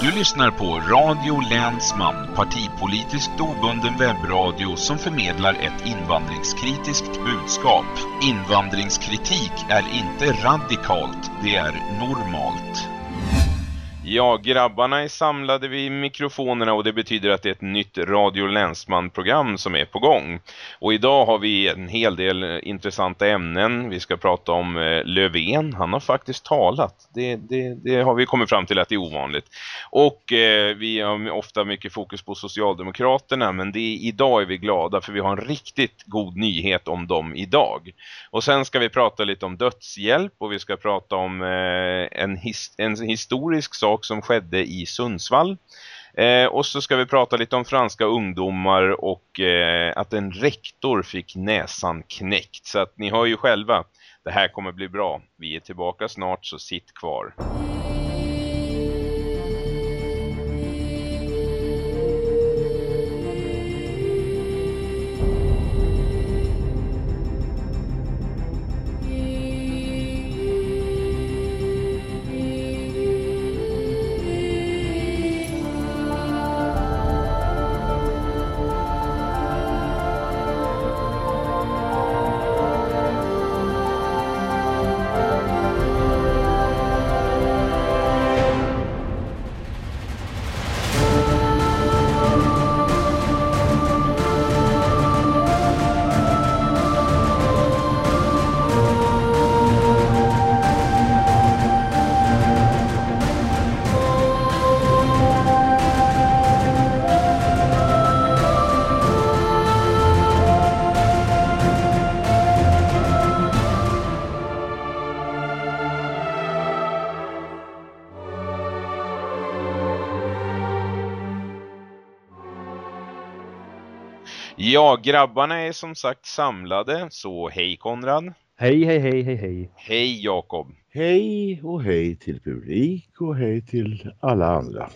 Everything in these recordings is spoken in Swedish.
Du lyssnar på Radio Länsman, partipolitiskt obunden webbradio som förmedlar ett invandringskritiskt budskap. Invandringskritik är inte radikalt, det är normalt. Ja, grabbarna är samlade vid mikrofonerna och det betyder att det är ett nytt Radio Länsman-program som är på gång. Och idag har vi en hel del eh, intressanta ämnen. Vi ska prata om Löven. Löfven. Han har faktiskt talat. Det, det, det har vi kommit fram till att det är ovanligt. Och eh, vi har ofta mycket fokus på Socialdemokraterna men det, idag är vi glada för vi har en riktigt god nyhet om dem idag. Och sen ska vi prata lite om dödshjälp och vi ska prata om eh, en, his, en historisk sak sak som skedde i Sundsvall. Eh, och så ska vi prata lite om franska ungdomar och eh, att en rektor fick näsan knäckt. Så att ni hör ju själva, det här kommer bli bra. Vi är tillbaka snart så sitt kvar. Ja, grabbarna är som sagt samlade, så hej Konrad. Hej, hej, hej, hej, hej. Hej Jakob. Hej och hej till publik och hej till alla andra.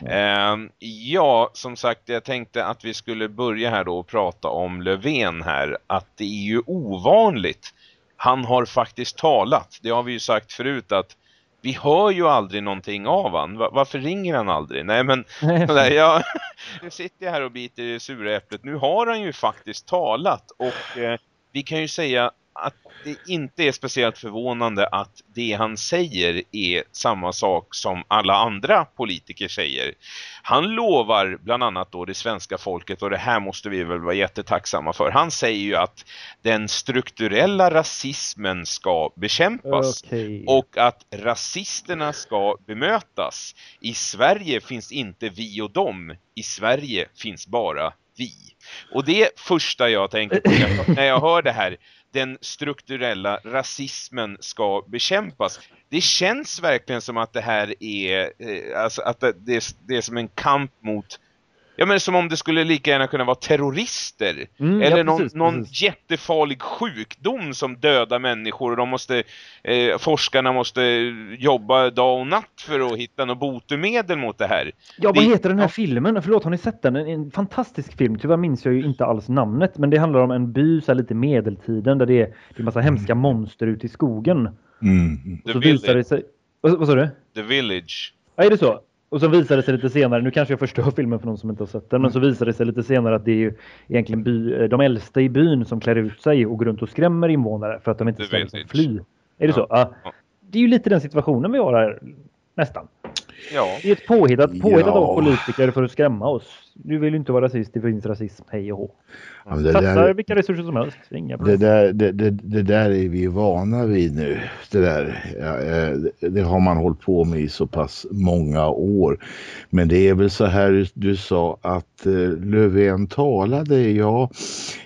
Ja. Uh, ja, som sagt, jag tänkte att vi skulle börja här då och prata om Löfven här. Att det är ju ovanligt. Han har faktiskt talat. Det har vi ju sagt förut att vi hör ju aldrig någonting av han. Varför ringer han aldrig? Nej men nej, jag, nu sitter jag här och biter i sura äpplet. Nu har han ju faktiskt talat och eh, vi kan ju säga att det inte är speciellt förvånande att det han säger är samma sak som alla andra politiker säger. Han lovar bland annat då det svenska folket och det här måste vi väl vara jättetacksamma för. Han säger ju att den strukturella rasismen ska bekämpas okay. och att rasisterna ska bemötas. I Sverige finns inte vi och dem. I Sverige finns bara vi. Och det första jag tänker på när jag hör det här den strukturella rasismen ska bekämpas. Det känns verkligen som att det här är eh, alltså att det, det är som en kamp mot Ja men som om det skulle lika gärna kunna vara terrorister. Mm, eller ja, precis, någon, någon precis. jättefarlig sjukdom som dödar människor. Och de måste, eh, forskarna måste jobba dag och natt för att hitta något botemedel mot det här. Ja, vad heter den här ja. filmen? Förlåt, har ni sett den? En, en, fantastisk film. Tyvärr minns jag ju inte alls namnet. Men det handlar om en by så här lite medeltiden. Där det är, det är massa mm. hemska monster ute i skogen. Mm. Och så visar det sig... Vad, vad sa du? The Village. Ja, är det så? Och så visade det sig lite senare, nu kanske jag förstör filmen för någon som inte har sett den, men så visade det sig lite senare att det är ju egentligen by, eh, de äldsta i byn som klär ut sig och går runt och skrämmer invånare för att de inte ska fly. Är det ja. så? Ja. Det är ju lite den situationen vi har här, nästan. Ja. Det är ett påhittat, påhittat ja. av politiker för att skrämma oss. Du vill ju inte vara rasist, det finns rasism, hej och hå. Ja, Satsar vilka resurser som helst. Inga det, där, det, det, det, där är vi vana vid nu. Det, där, ja, eh, det har man hållit på med i så pass många år. Men det är väl så här du sa att uh, Löfven talade. Ja,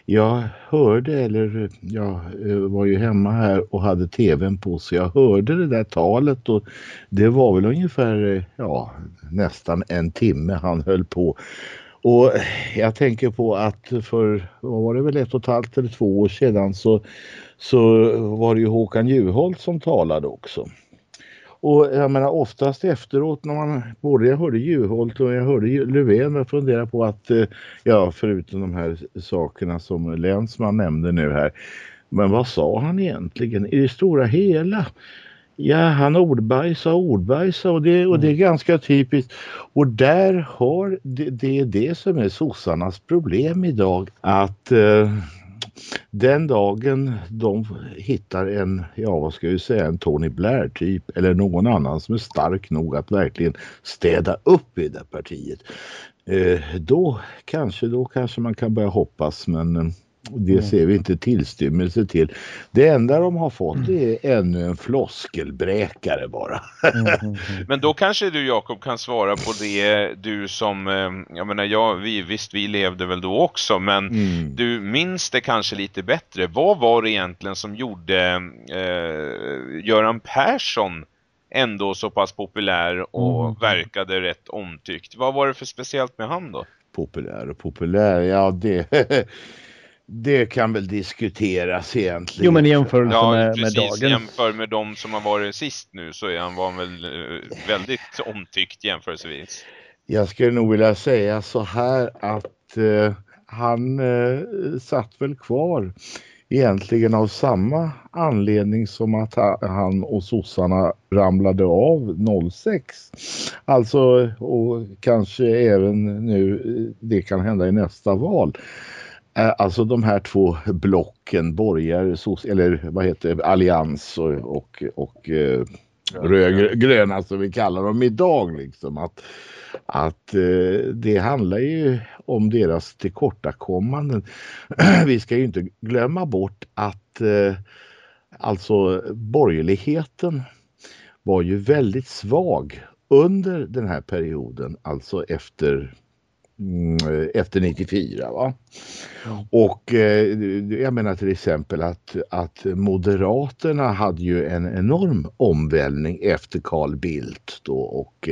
jag hörde, eller jag uh, var ju hemma här och hade tvn på så jag hörde det där talet och det var väl ungefär ja, nästan en timme han höll på. Och jag tänker på att för, vad var det väl ett och ett halvt eller två år sedan så, så var det ju Håkan Juholt som talade också. Och jag menar oftast efteråt när man, både jag hörde Juholt och jag hörde Löfven, jag funderar på att, eh, ja förutom de här sakerna som Länsman nämnde nu här, men vad sa han egentligen i det stora hela? Ja, han ordbajsar och ordbajsar och det, och det är mm. ganska typiskt. Och där har, det, det är det som är sossarnas problem idag. Att eh, den dagen de hittar en, ja vad ska vi säga, en Tony Blair typ eller någon annan som är stark nog att verkligen städa upp i det partiet. Eh, då kanske, då kanske man kan börja hoppas men eh, det mm. ser vi inte tillstymmelse till. Det enda de har fått är ännu en floskelbräkare bara. Mm, mm, men då kanske du Jakob kan svara på det du som, eh, jag menar jag, vi, visst vi levde väl då också men mm. du minns det kanske lite bättre. Vad var det egentligen som gjorde eh, Göran Persson ändå så pass populär och mm. verkade rätt omtyckt? Vad var det för speciellt med han då? Populär och populär, ja det... Det kan väl diskuteras egentligen. Jo men i jämförelse ja, med, precis, med dagens. jämför med de som har varit sist nu så är han var väl eh, väldigt omtyckt jämförelsevis. Jag skulle nog vilja säga så här att eh, han eh, satt väl kvar egentligen av samma anledning som att han och sossarna ramlade av 06. Alltså och kanske även nu det kan hända i nästa val. Eh, alltså de här två blocken, borgare, eller vad heter allians och, och, och eh, rödgröna som vi kallar dem idag. Liksom. Att, att eh, det handlar ju om deras tillkortakommanden. vi ska ju inte glömma bort att eh, alltså borgerligheten var ju väldigt svag under den här perioden, alltså efter efter 94. Va? Mm. Och eh, jag menar till exempel att, att Moderaterna hade ju en enorm omvälvning efter Carl Bildt då och,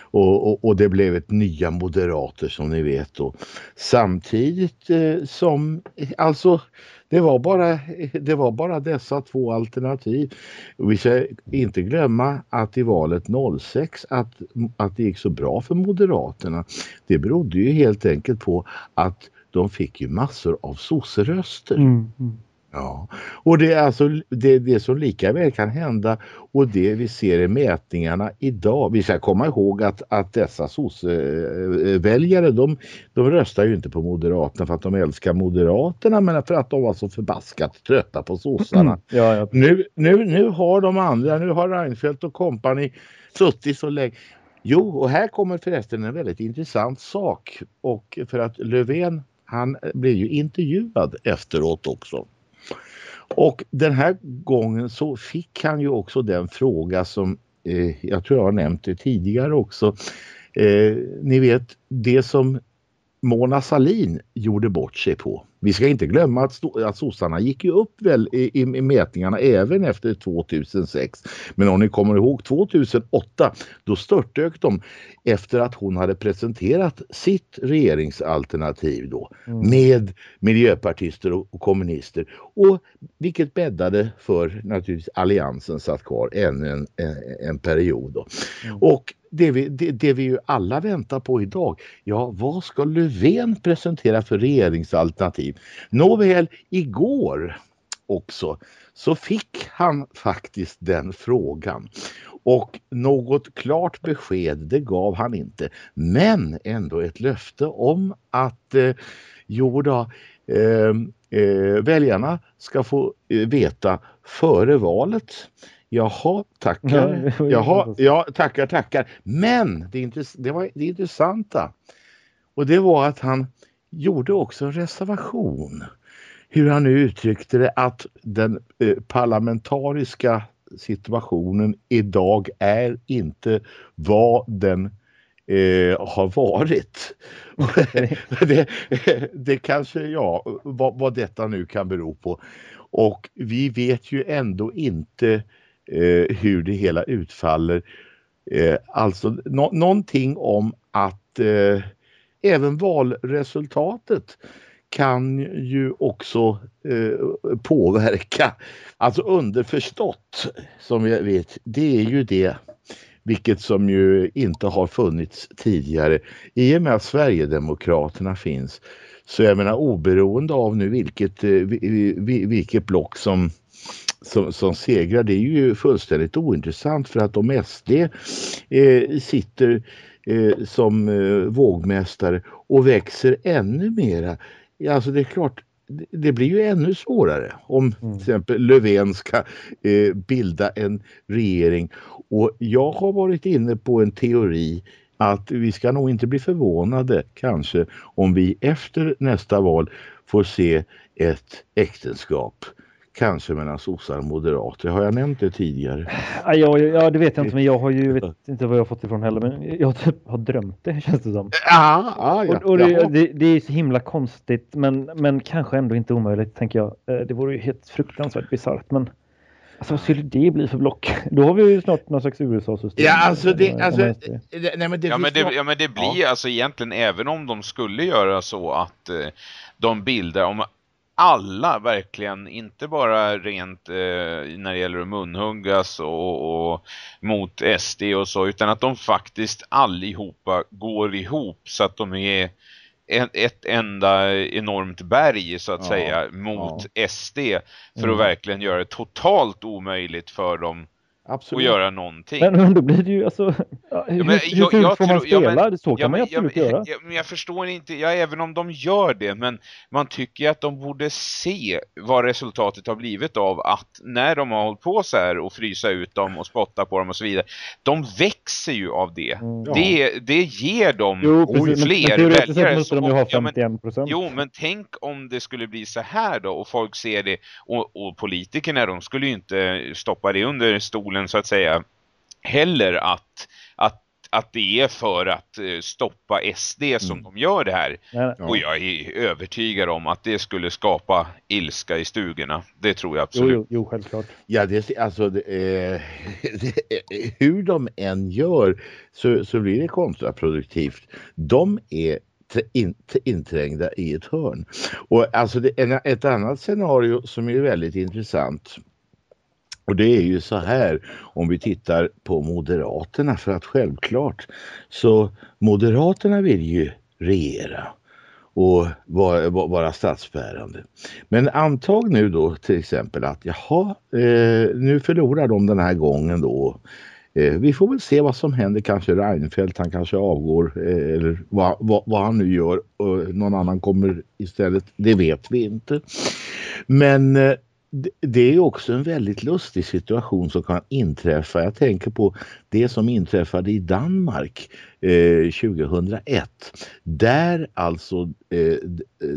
och, och, och det blev ett nya moderater som ni vet då. Samtidigt eh, som alltså det var, bara, det var bara dessa två alternativ. Vi ska inte glömma att i valet 06 att, att det gick så bra för Moderaterna. Det berodde ju helt enkelt på att de fick ju massor av sosseröster. Mm, mm. Ja, och det är alltså det, det som lika väl kan hända och det vi ser i mätningarna idag. Vi ska komma ihåg att, att dessa sosseväljare de, de röstar ju inte på Moderaterna för att de älskar Moderaterna men för att de var så förbaskat trötta på sossarna. Ja, ja. Nu, nu, nu har de andra, nu har Reinfeldt och kompani suttit så länge. Jo, och här kommer förresten en väldigt intressant sak och för att Löfven han blev ju intervjuad efteråt också. Och den här gången så fick han ju också den fråga som eh, jag tror jag har nämnt det tidigare också. Eh, ni vet det som Mona Salin gjorde bort sig på. Vi ska inte glömma att, att sossarna gick ju upp väl i, i, mätningarna även efter 2006. Men om ni kommer ihåg 2008 då störtdök de efter att hon hade presenterat sitt regeringsalternativ då mm. med miljöpartister och, och, kommunister och vilket bäddade för naturligtvis alliansen satt kvar ännu en, en, en period. Då. Mm. Och det vi, det, det vi ju alla väntar på idag, ja vad ska Löfven presentera för regeringsalternativ? Nåväl, igår också så fick han faktiskt den frågan. Och något klart besked det gav han inte. Men ändå ett löfte om att eh, jo då, eh, eh, väljarna ska få eh, veta före valet Jaha, tackar. Jaha, ja, tackar, tackar. Men det, det var det intressanta och det var att han gjorde också en reservation. Hur han nu uttryckte det att den eh, parlamentariska situationen idag är inte vad den eh, har varit. det, det kanske, ja, vad, vad detta nu kan bero på. Och vi vet ju ändå inte eh, hur det hela utfaller. Eh, alltså no någonting om att eh, även valresultatet kan ju också eh, påverka. Alltså underförstått som vi vet, det är ju det vilket som ju inte har funnits tidigare. I och med att Sverigedemokraterna finns så jag menar oberoende av nu vilket, eh, vilket block som som, som segrar det är ju fullständigt ointressant för att om SD eh, sitter eh, som eh, vågmästare och växer ännu mera. Alltså det är klart, det blir ju ännu svårare om mm. till exempel Löfven ska eh, bilda en regering. Och jag har varit inne på en teori att vi ska nog inte bli förvånade kanske om vi efter nästa val får se ett äktenskap Kanske mellan sossar och moderater. Har jag nämnt det tidigare? Ja, ja, det vet jag inte, men jag har ju vet inte vad jag har fått ifrån heller. Men jag typ har drömt det, känns det som. Ja, ja, ja. Och, och det, det, det, är så himla konstigt, men, men kanske ändå inte omöjligt, tänker jag. Eh, det vore ju helt fruktansvärt bisarrt, men Alltså vad skulle det bli för block? Då har vi ju snart någon slags USA-system. Ja, alltså det... Alltså, nej, men det ja, men det, ja, men det blir ja. alltså egentligen, även om de skulle göra så att eh, de bildar, om alla verkligen, inte bara rent eh, när det gäller att munhuggas och, och, mot SD och så, utan att de faktiskt allihopa går ihop så att de är ett, ett enda enormt berg så att ja, säga mot ja. SD för mm. att verkligen göra det totalt omöjligt för dem Absolut. och göra någonting. Men, men då blir det ju alltså, hur, ja, men, hur, jag, hur jag får man spela? Ja, men, så kan ja, man ju absolut göra. Ja, men jag förstår inte, ja, även om de gör det, men man tycker att de borde se vad resultatet har blivit av att när de har hållit på så här och frysa ut dem och spotta på dem och så vidare, de växer ju av det. Mm. Det, det ger dem jo, precis, fler men, men väljare. måste de ju ha 51 procent. jo, men tänk om det skulle bli så här då och folk ser det och, och politikerna, de skulle ju inte stoppa det under stolen stolen så att säga heller att, att, att det är för att eh, stoppa SD som mm. de gör det här. Ja. Och jag är övertygad om att det skulle skapa ilska i stugorna. Det tror jag absolut. Jo, jo, jo självklart. Ja, det, alltså det, eh, det, hur de än gör så, så blir det kontraproduktivt. De är inträngda i ett hörn. Och alltså det, ett annat scenario som är väldigt intressant och det är ju så här om vi tittar på Moderaterna för att självklart så Moderaterna vill ju regera och vara, vara statsbärande. Men antag nu då till exempel att jaha, eh, nu förlorar de den här gången då. Eh, vi får väl se vad som händer, kanske Reinfeldt, han kanske avgår eh, eller vad, vad, vad, han nu gör och någon annan kommer istället, det vet vi inte. Men eh, det är också en väldigt lustig situation som kan inträffa. Jag tänker på det som inträffade i Danmark eh, 2001. Där alltså eh,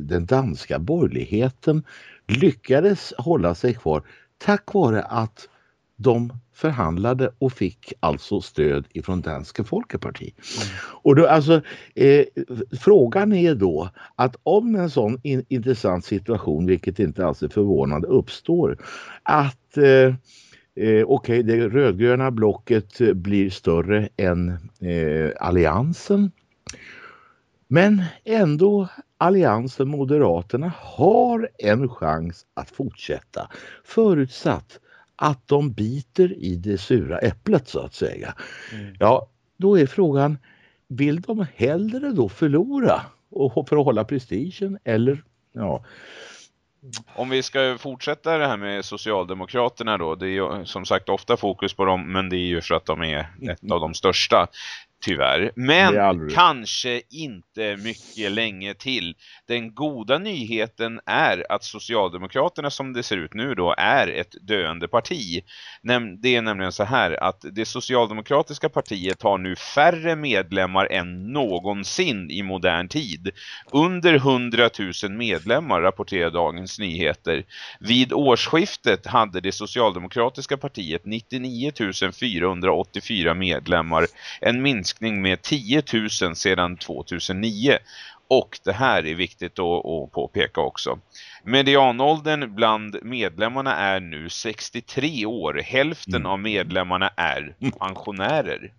den danska borgerligheten lyckades hålla sig kvar tack vare att de förhandlade och fick alltså stöd ifrån Danska Folkeparti. Mm. Och då, alltså, eh, frågan är då att om en sån in, intressant situation, vilket inte alls är förvånande, uppstår att eh, eh, Okej, okay, det rödgröna blocket blir större än eh, alliansen. Men ändå alliansen Moderaterna har en chans att fortsätta förutsatt att de biter i det sura äpplet så att säga. Mm. Ja, då är frågan, vill de hellre då förlora och för att hålla prestigen eller ja. Om vi ska fortsätta det här med Socialdemokraterna då, det är ju som sagt ofta fokus på dem men det är ju för att de är ett av de största tyvärr. Men kanske inte mycket länge till. Den goda nyheten är att Socialdemokraterna som det ser ut nu då är ett döende parti. Det är nämligen så här att det Socialdemokratiska partiet har nu färre medlemmar än någonsin i modern tid. Under 100 000 medlemmar rapporterar Dagens Nyheter. Vid årsskiftet hade det Socialdemokratiska partiet 99 484 medlemmar. En minskning minskning med 10 000 sedan 2009. Och det här är viktigt att, påpeka också. Medianåldern bland medlemmarna är nu 63 år. Hälften mm. av medlemmarna är pensionärer.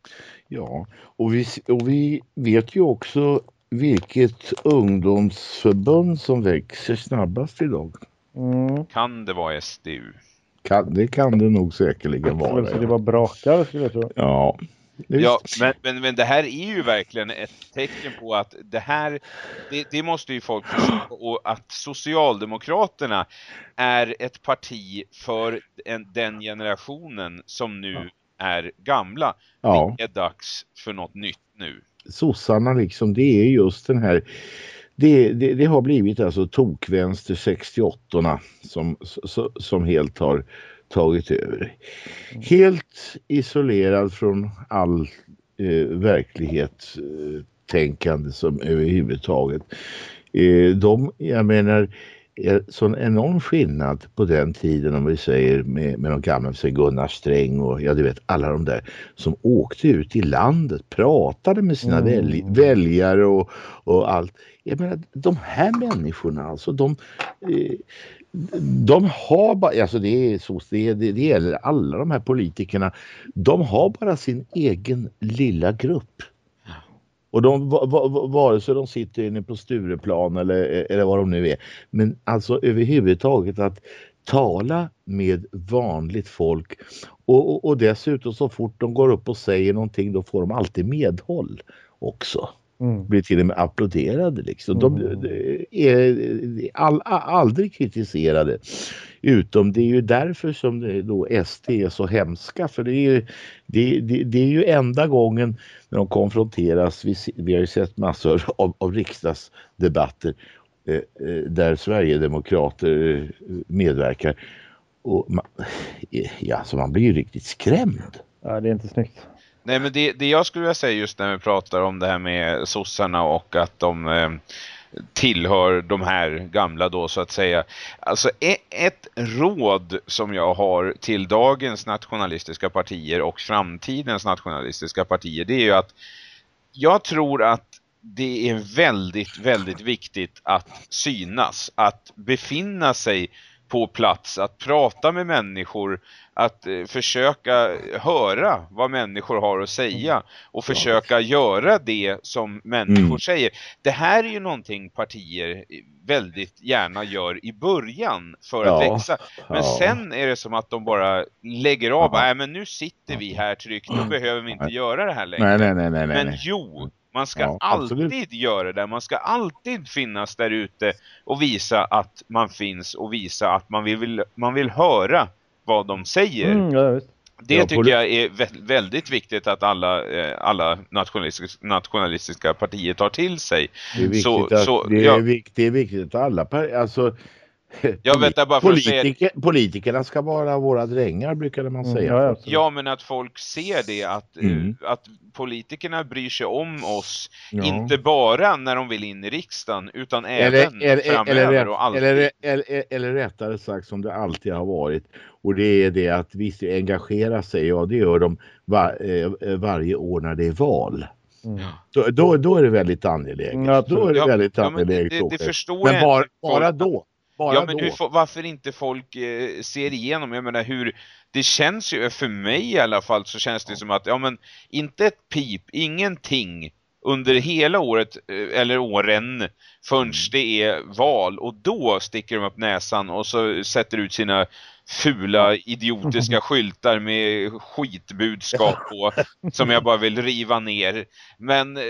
Ja, och vi, och vi vet ju också vilket ungdomsförbund som växer snabbast idag. Mm. Kan det vara SDU? Kan, det kan det nog säkerligen vara. Så det var brakar skulle jag tro. Ja. Ja, men, men, men det här är ju verkligen ett tecken på att det här, det, det måste ju folk förstå, och att Socialdemokraterna är ett parti för en, den generationen som nu är gamla. Ja. Det är dags för något nytt nu. Sossarna liksom, det är just den här det, det, det, har blivit alltså tokvänster 68 som, som, som helt har tagit över. Helt isolerad från all eh, verklighetstänkande som överhuvudtaget. Eh, de, jag menar, sån enorm skillnad på den tiden om vi säger med, med de gamla, säger Gunnar Sträng och ja du vet alla de där som åkte ut i landet, pratade med sina mm. välj, väljare och, och allt. Jag menar de här människorna alltså de eh, de har bara, alltså det är så, det, det, det gäller alla de här politikerna, de har bara sin egen lilla grupp. Och de, vare sig de sitter inne på Stureplan eller, eller vad de nu är. Men alltså överhuvudtaget att tala med vanligt folk och, och, och dessutom så fort de går upp och säger någonting då får de alltid medhåll också. Mm. Blir till och med applåderade liksom. De mm. är all, aldrig kritiserade. Utom det är ju därför som då ST är så hemska. För det är ju, det, det, det är ju enda gången när de konfronteras. Vi, vi har ju sett massor av, av riksdagsdebatter eh, eh där Sverigedemokrater eh, medverkar. Och man, ja, så man blir ju riktigt skrämd. Ja, det är inte snyggt. Nej men det, det jag skulle vilja säga just när vi pratar om det här med sossarna och att de eh, tillhör de här gamla då så att säga. Alltså ett, ett råd som jag har till dagens nationalistiska partier och framtidens nationalistiska partier det är ju att jag tror att det är väldigt, väldigt viktigt att synas, att befinna sig på plats, att prata med människor, att eh, försöka höra vad människor har att säga och försöka göra det som människor mm. säger. Det här är ju någonting partier väldigt gärna gör i början för ja. att växa. Men ja. sen är det som att de bara lägger av, nej men nu sitter vi här tryggt, då behöver vi inte göra det här längre. Nej, nej, nej, men jo, man ska ja, alltid göra det. Man ska alltid finnas där ute och visa att man finns och visa att man vill, man vill höra vad de säger. Mm, ja, det ja, tycker jag är väldigt viktigt att alla, eh, alla nationalistiska, nationalistiska partier tar till sig. Det är viktigt, så, att, så, det är ja. viktigt, det är viktigt att alla partier, alltså jag vet bara Politiker, säga... Politikerna ska vara våra drängar brukade man mm, säga. Mm, ja, ja, men att folk ser det att, eh, mm. att politikerna bryr sig om oss ja. inte bara när de vill in i riksdagen utan eller, även eller, framöver eller, och alltid. Eller, eller, eller rättare sagt som det alltid har varit och det är det att visst engagera sig, ja det gör de var, eh, varje år när det är val. Mm. Då, då, då, är det väldigt angeläget. Mm, då är det väldigt angeläget. Ja, men, det, det förstår men bara, bara då. Bara ja, men hur, varför inte folk eh, ser igenom? Jag menar hur, det känns ju, för mig i alla fall så känns det som att, ja men inte ett pip, ingenting under hela året eh, eller åren förrän mm. det är val och då sticker de upp näsan och så sätter ut sina fula idiotiska skyltar med skitbudskap på som jag bara vill riva ner. Men eh,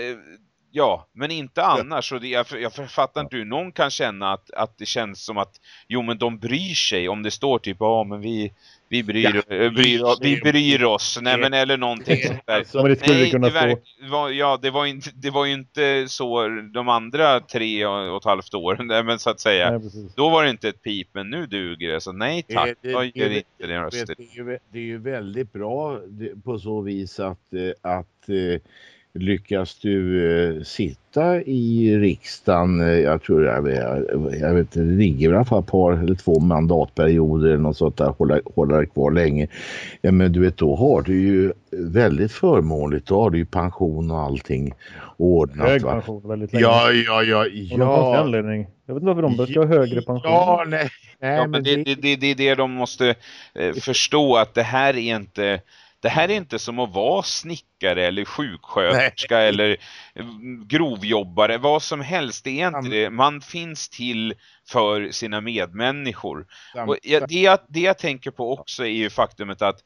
Ja, men inte annars. Och det, jag, jag fattar inte hur någon kan känna att, att det känns som att jo men de bryr sig om det står typ ja men vi, vi, bryr, ja, eh, bryr, vi bryr oss. Nej men eller någonting sånt där. Alltså, det Nej, kunna det verk, var, ja, det var, inte, det var ju inte så de andra tre och ett halvt åren. Men så att säga. Nej, Då var det inte ett pip men nu duger det. Så nej tack, det, det, det, det, inte den rösten. Det, är ju, det är ju väldigt bra på så vis att, eh, att eh, lyckas du eh, sitta i riksdagen, eh, jag tror jag, jag, jag vet det ligger i alla fall ett par eller två mandatperioder eller något sånt där, hålla, hålla det kvar länge. Ja, men du vet då har du ju väldigt förmånligt, då har du ju pension och allting ordnat. Hög pension väldigt länge. Ja, ja, ja. ja. anledning. Jag vet inte varför de ska ha högre pension. Ja, nej. nej ja, men det, det, det, det är det de måste eh, förstå att det här är inte det här är inte som att vara snickare eller sjuksköterska Nej. eller grovjobbare, vad som helst. Det är inte det. Man finns till för sina medmänniskor. Och det, jag, det jag tänker på också är ju faktumet att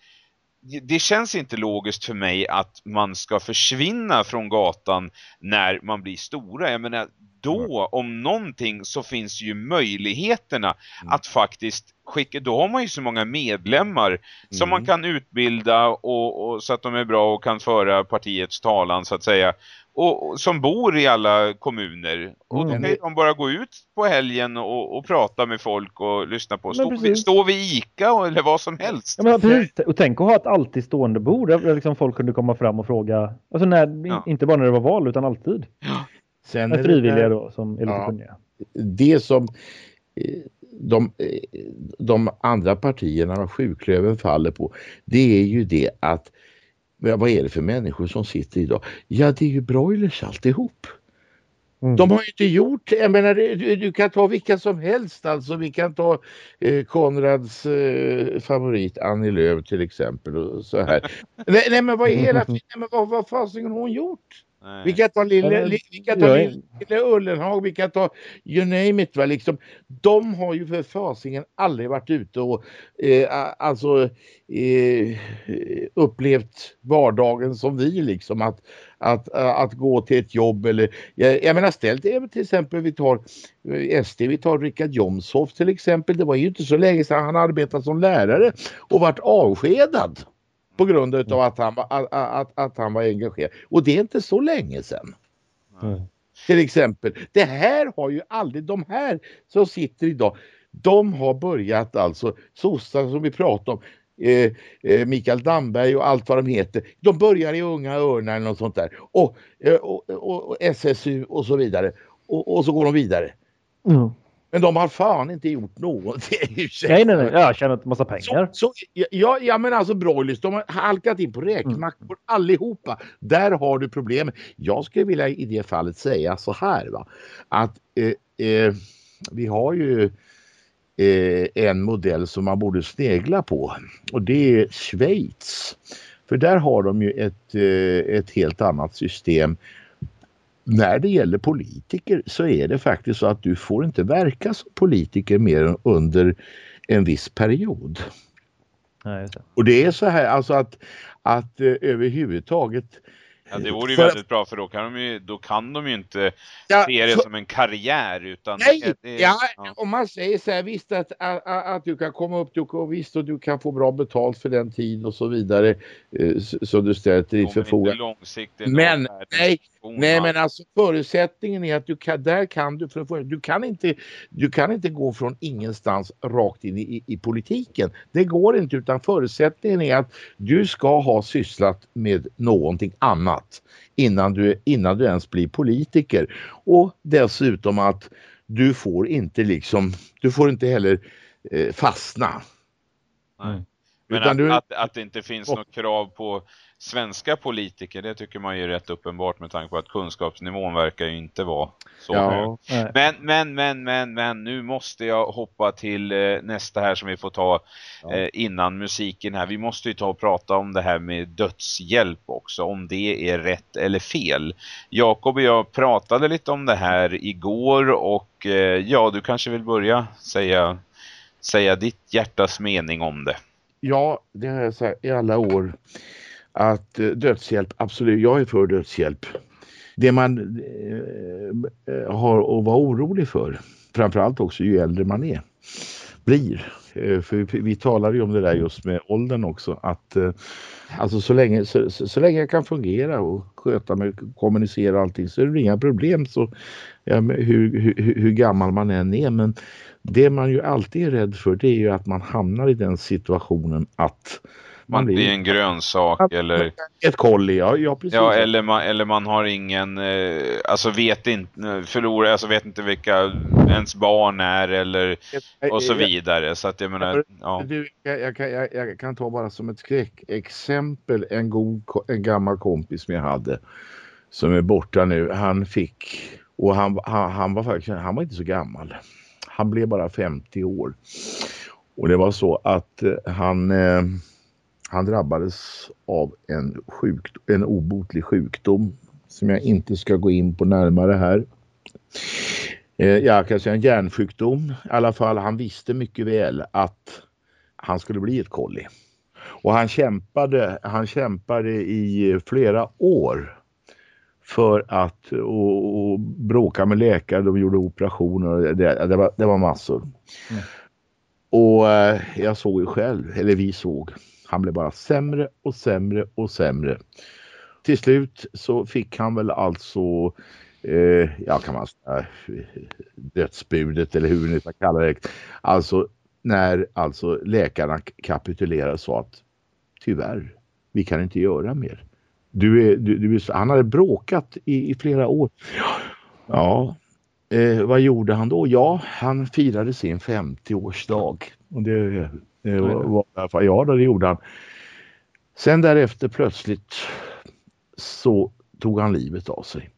det känns inte logiskt för mig att man ska försvinna från gatan när man blir stora. Jag menar, då om någonting så finns ju möjligheterna mm. att faktiskt skicka, då har man ju så många medlemmar mm. som man kan utbilda och, och, så att de är bra och kan föra partiets talan så att säga och, och, som bor i alla kommuner. Och mm. då kan de bara gå ut på helgen och, och prata med folk och lyssna på. Stå, vid, stå vid Ica eller vad som helst. Ja, men precis. Och tänk att ha ett alltid stående bord där liksom folk kunde komma fram och fråga. Alltså när, ja. inte bara när det var val utan alltid. Ja. Sen är frivilliga då som är lite ja, kunniga. Det som eh, de, eh, de andra partierna, sjuklöven faller på, det är ju det att vad är det för människor som sitter idag? Ja, det är ju broilers alltihop. Mm. De har ju inte gjort, jag menar du, du, kan ta vilka som helst alltså. Vi kan ta eh, Konrads eh, favorit Annie Lööf till exempel och så här. nej, nej men vad är hela tiden, vad, vad fasiken har hon gjort? Vi kan ta lille, li, vi kan ta lille, lille Ullenhag, vi kan ta you name it. Va? Liksom, de har ju för fasingen aldrig varit ute och eh, alltså eh, upplevt vardagen som vi liksom. Att, att, att gå till ett jobb eller jag, jag menar ställt till exempel vi tar eh, SD, vi tar Richard Jomshoff till exempel. Det var ju inte så länge sedan han arbetade som lärare och vart avskedad på grund av att han, att, att, att han var engagerad. Och det är inte så länge sedan. Mm. Till exempel. Det här har ju aldrig, de här som sitter idag, de har börjat alltså, sossar som vi pratar om, eh, eh, Mikael Damberg och allt vad de heter. De börjar i Unga Örnar eller något sånt där. Och, eh, och, och, och SSU och så vidare. Och, och så går de vidare. Mm. Men de har fan inte gjort någonting. nej, nej, nej. Jag har tjänat massa pengar. Så, så, ja, ja, men alltså Broilers, de har halkat in på räkmackor mm. allihopa. Där har du problemet. Jag skulle vilja i det fallet säga så här va. Att eh, eh, vi har ju eh, en modell som man borde snegla på. Och det är Schweiz. För där har de ju ett, eh, ett helt annat system när det gäller politiker så är det faktiskt så att du får inte verka som politiker mer än under en viss period. Nej, och det är så här alltså att, att eh, överhuvudtaget Ja, det vore ju för... väldigt bra för då kan de ju, då kan de ju inte ja, se det för... som en karriär utan Nej, det, det, ja, ja, om man säger så här visst att, att, att, du kan komma upp och visst och du kan få bra betalt för den tid och så vidare eh, som du ställer till ditt förfogande. Men nej, nej men alltså förutsättningen är att du kan, där kan du, för, du kan inte du kan inte gå från ingenstans rakt in i, i politiken. Det går inte utan förutsättningen är att du ska ha sysslat med någonting annat annat innan du, innan du ens blir politiker. Och dessutom att du får inte liksom, du får inte heller eh, fastna. Nej. Men att, du... att, att, det inte finns något krav på svenska politiker, det tycker man ju är rätt uppenbart med tanke på att kunskapsnivån verkar ju inte vara så ja. hög. Men, men, men, men, men, nu måste jag hoppa till eh, nästa här som vi får ta eh, innan musiken här. Vi måste ju ta och prata om det här med dödshjälp också, om det är rätt eller fel. Jakob och jag pratade lite om det här igår och eh, ja, du kanske vill börja säga, säga ditt hjärtas mening om det. Ja, det har jag sagt i alla år att eh, dödshjälp, absolut, jag är för dödshjälp. Det man eh, eh, har att vara orolig för, framförallt också ju äldre man är, blir. Eh, för vi, vi talar ju om det där just med åldern också, att eh, alltså så länge, så, så, så, länge jag kan fungera och sköta mig, kommunicera allting så är det inga problem så ja, hur, hur, hur gammal man än är. Men det man ju alltid är rädd för det är ju att man hamnar i den situationen att man blir en grönsak ja, eller ett kolli, ja, ja precis. Ja, eller man, eller man har ingen eh, alltså vet inte förlorar alltså vet inte vilka ens barn är eller och så vidare så att jag menar ja. Du, jag, jag, kan, jag, jag kan ta bara som ett skräckexempel en god en gammal kompis som jag hade som är borta nu. Han fick och han, han, han var faktiskt han var inte så gammal. Han blev bara 50 år. Och det var så att eh, han eh, han drabbades av en, sjuk, en obotlig sjukdom som jag inte ska gå in på närmare här. Eh, jag kan säga en hjärnsjukdom. I alla fall, han visste mycket väl att han skulle bli ett kolli. Och han kämpade, han kämpade i flera år för att och, och bråka med läkare. De gjorde operationer. Det, det, var, det var massor. Mm. Och eh, jag såg ju själv, eller vi såg, han blev bara sämre och sämre och sämre. Till slut så fick han väl alltså, eh, ja kan man säga, dödsbudet eller hur ni ska kalla det. Alltså när alltså läkarna kapitulerade och sa att tyvärr, vi kan inte göra mer. Du är, du, du är, han hade bråkat i, i flera år. Ja, eh, vad gjorde han då? Ja, han firade sin 50-årsdag. Och det, det var, var ja, det gjorde han. Sen därefter plötsligt så tog han livet av sig.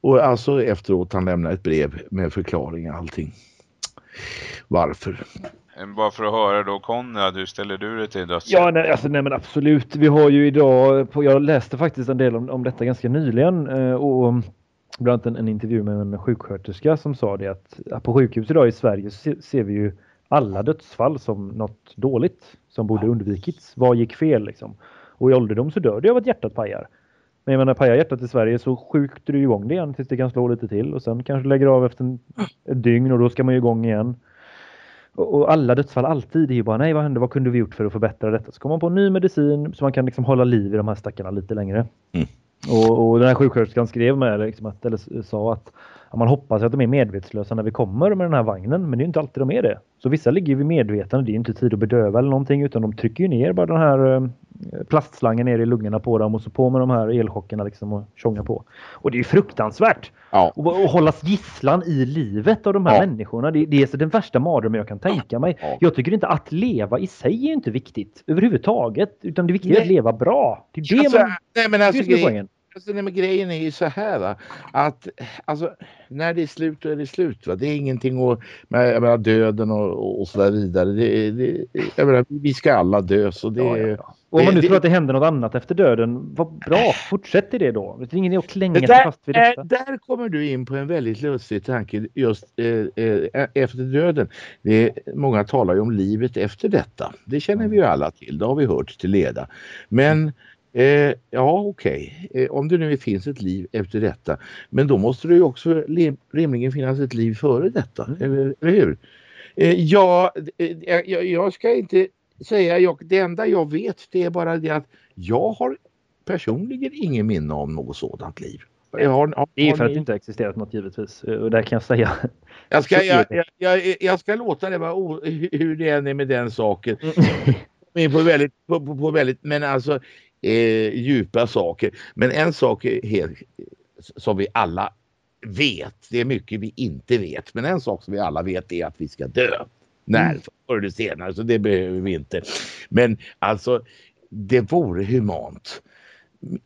Och alltså efteråt han lämnade ett brev med förklaring och allting. Varför? Bara för att höra då Konrad, hur ställer du dig till dödshjälp? Ja, nej, alltså, nej men absolut. Vi har ju idag, på, jag läste faktiskt en del om, om detta ganska nyligen eh, och bland annat en, en, intervju med en sjuksköterska som sa det att på sjukhus idag i Sverige så ser, vi ju alla dödsfall som något dåligt som borde undvikits. Vad gick fel liksom? Och i ålderdom så dör det av att hjärtat pajar. Men jag menar, pajar hjärtat i Sverige så skjuter du igång det igen tills det kan slå lite till och sen kanske lägger av efter en, ett dygn och då ska man ju igång igen. Och, alla dödsfall alltid är ju bara nej vad hände, vad kunde vi gjort för att förbättra detta? Så kommer man på ny medicin så man kan liksom hålla liv i de här stackarna lite längre. Mm. Och, och den här sjuksköterskan skrev med liksom att, eller sa att man hoppas att de är medvetslösa när vi kommer med den här vagnen, men det är inte alltid de är det. Så vissa ligger vid medvetande, det är inte tid att bedöva eller någonting, utan de trycker ju ner bara den här eh, plastslangen ner i lungorna på dem och så på med de här elchockerna liksom och tjonga på. Och det är ju fruktansvärt! Ja. Och, och hållas gisslan i livet av de här ja. människorna, det, det är så den värsta mardrömmen jag kan tänka mig. Ja. Jag tycker inte att leva i sig är inte viktigt överhuvudtaget, utan det viktiga är att leva bra. Det är det alltså, man... Nej, men alltså, det poängen. Alltså, nej, men grejen är ju så här va? att alltså, när det är slut så är det slut. Va? Det är ingenting att, med, jag menar, döden och, och så där vidare. Det, det, jag menar, vi ska alla dö så det, ja, ja, ja. Och om man nu tror att det händer något annat efter döden, vad bra, fortsätt i det då. Det är ingen idé att klänga sig fast vid detta. Där kommer du in på en väldigt lustig tanke just eh, eh, efter döden. Det många talar ju om livet efter detta. Det känner vi ju alla till, det har vi hört till leda. Men Eh, ja, okej. Okay. Eh, om det nu finns ett liv efter detta. Men då måste det ju också rimligen finnas ett liv före detta. Mm. Eller, eller, hur? Eh, ja, jag, jag, ska inte säga. Jag, det enda jag vet det är bara det att jag har personligen ingen minne om något sådant liv. Har, har, det är för att det inte existerat något givetvis. Och där kan jag säga. Jag ska, jag, jag, jag ska låta det vara hur det än är med den saken. Mm. på väldigt, på, på, på väldigt, men alltså eh, djupa saker. Men en sak helt, som vi alla vet, det är mycket vi inte vet, men en sak som vi alla vet är att vi ska dö. När, mm. förr eller senare, så det behöver vi inte. Men alltså, det vore humant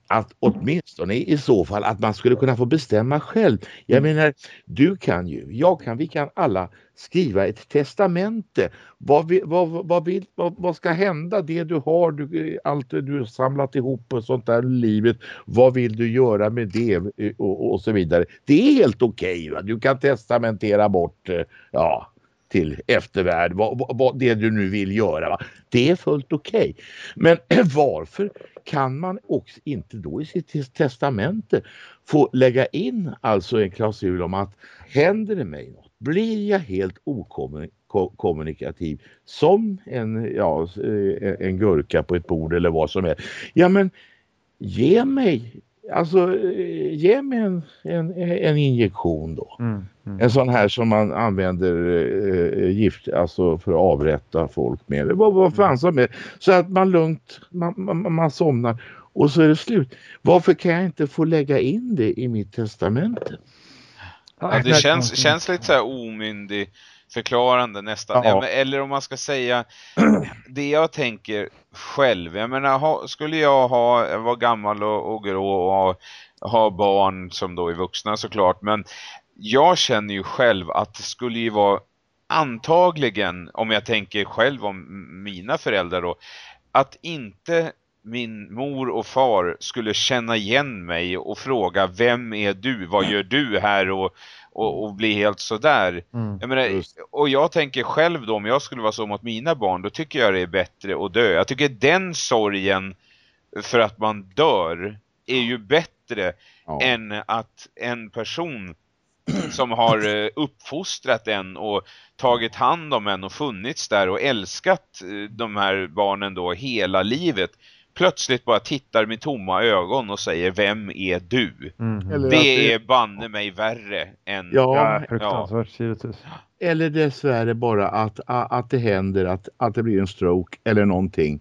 att åtminstone i så fall att man skulle kunna få bestämma själv. Jag mm. menar, du kan ju, jag kan, vi kan alla skriva ett testamente. Vad, vi, vad, vad, vill, vad, vad, ska hända? Det du har, du, allt du har samlat ihop och sånt där livet. Vad vill du göra med det och, och så vidare. Det är helt okej. Okay, du kan testamentera bort eh, ja, till eftervärld, vad, vad, det du nu vill göra. Va? Det är fullt okej. Okay. Men varför kan man också inte då i sitt testamente få lägga in alltså en klausul om att händer det mig något, blir jag helt okommunikativ som en, ja, eh, en gurka på ett bord eller vad som helst. Ja men ge mig Alltså ge mig en, en, en injektion då. Mm, mm. En sån här som man använder eh, gift alltså för att avrätta folk med. Vad, vad fan som är. Så att man lugnt, man, man, man somnar och så är det slut. Varför kan jag inte få lägga in det i mitt testamente? Ja, det känns, känns lite så här omyndig förklarande nästan. Ja. eller om man ska säga det jag tänker själv. Jag menar, ha, skulle jag ha vara gammal och, och grå och ha, ha, barn som då är vuxna såklart. Men jag känner ju själv att det skulle ju vara antagligen, om jag tänker själv om mina föräldrar då, att inte min mor och far skulle känna igen mig och fråga vem är du, vad gör du här och, och, och bli helt sådär. Mm. Jag menar, och jag tänker själv då om jag skulle vara så mot mina barn då tycker jag det är bättre att dö. Jag tycker den sorgen för att man dör är ju bättre ja. än att en person som har eh, uppfostrat en och tagit hand om en och funnits där och älskat eh, de här barnen då hela livet plötsligt bara tittar med tomma ögon och säger vem är du? Mm. Det är banne mig värre än ja, ja. Eller dessvärre bara att, att det händer att, att det blir en stroke eller någonting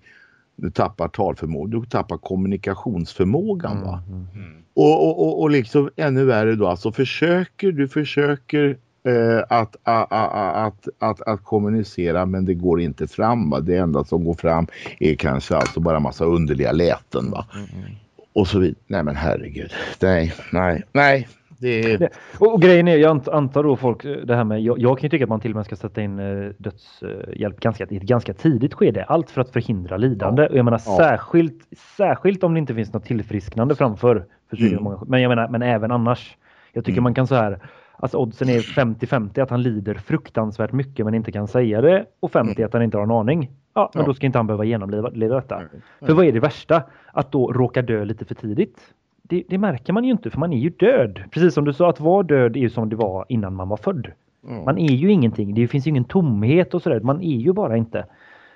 du tappar talförmågan, du tappar kommunikationsförmågan mm, va. Mm, mm. Och, och, och, och liksom ännu värre då, alltså försöker, du försöker att, att, att, att, att kommunicera men det går inte fram va. Det enda som går fram är kanske alltså bara massa underliga läten va. Mm, mm. Och så vidare. Nej men herregud. Nej, nej, nej. Det... Och grejen är, jag antar då folk eh, det här med, jag, jag kan ju tycka att man till och med ska sätta in eh, dödshjälp ganska, i ett ganska tidigt skede. Allt för att förhindra lidande. Ja. Och jag menar ja. särskilt, särskilt om det inte finns något tillfrisknande framför. För mm. många, men jag menar, men även annars. Jag tycker mm. man kan så här, alltså oddsen är 50-50 att han lider fruktansvärt mycket men inte kan säga det och 50 mm. att han inte har en aning. Ja, men ja. då ska inte han behöva genomleva detta. Mm. För vad är det värsta? Att då råka dö lite för tidigt det, det, märker man ju inte för man är ju död. Precis som du sa att vara död är ju som det var innan man var född. Mm. Man är ju ingenting. Det finns ju ingen tomhet och sådär. Man är ju bara inte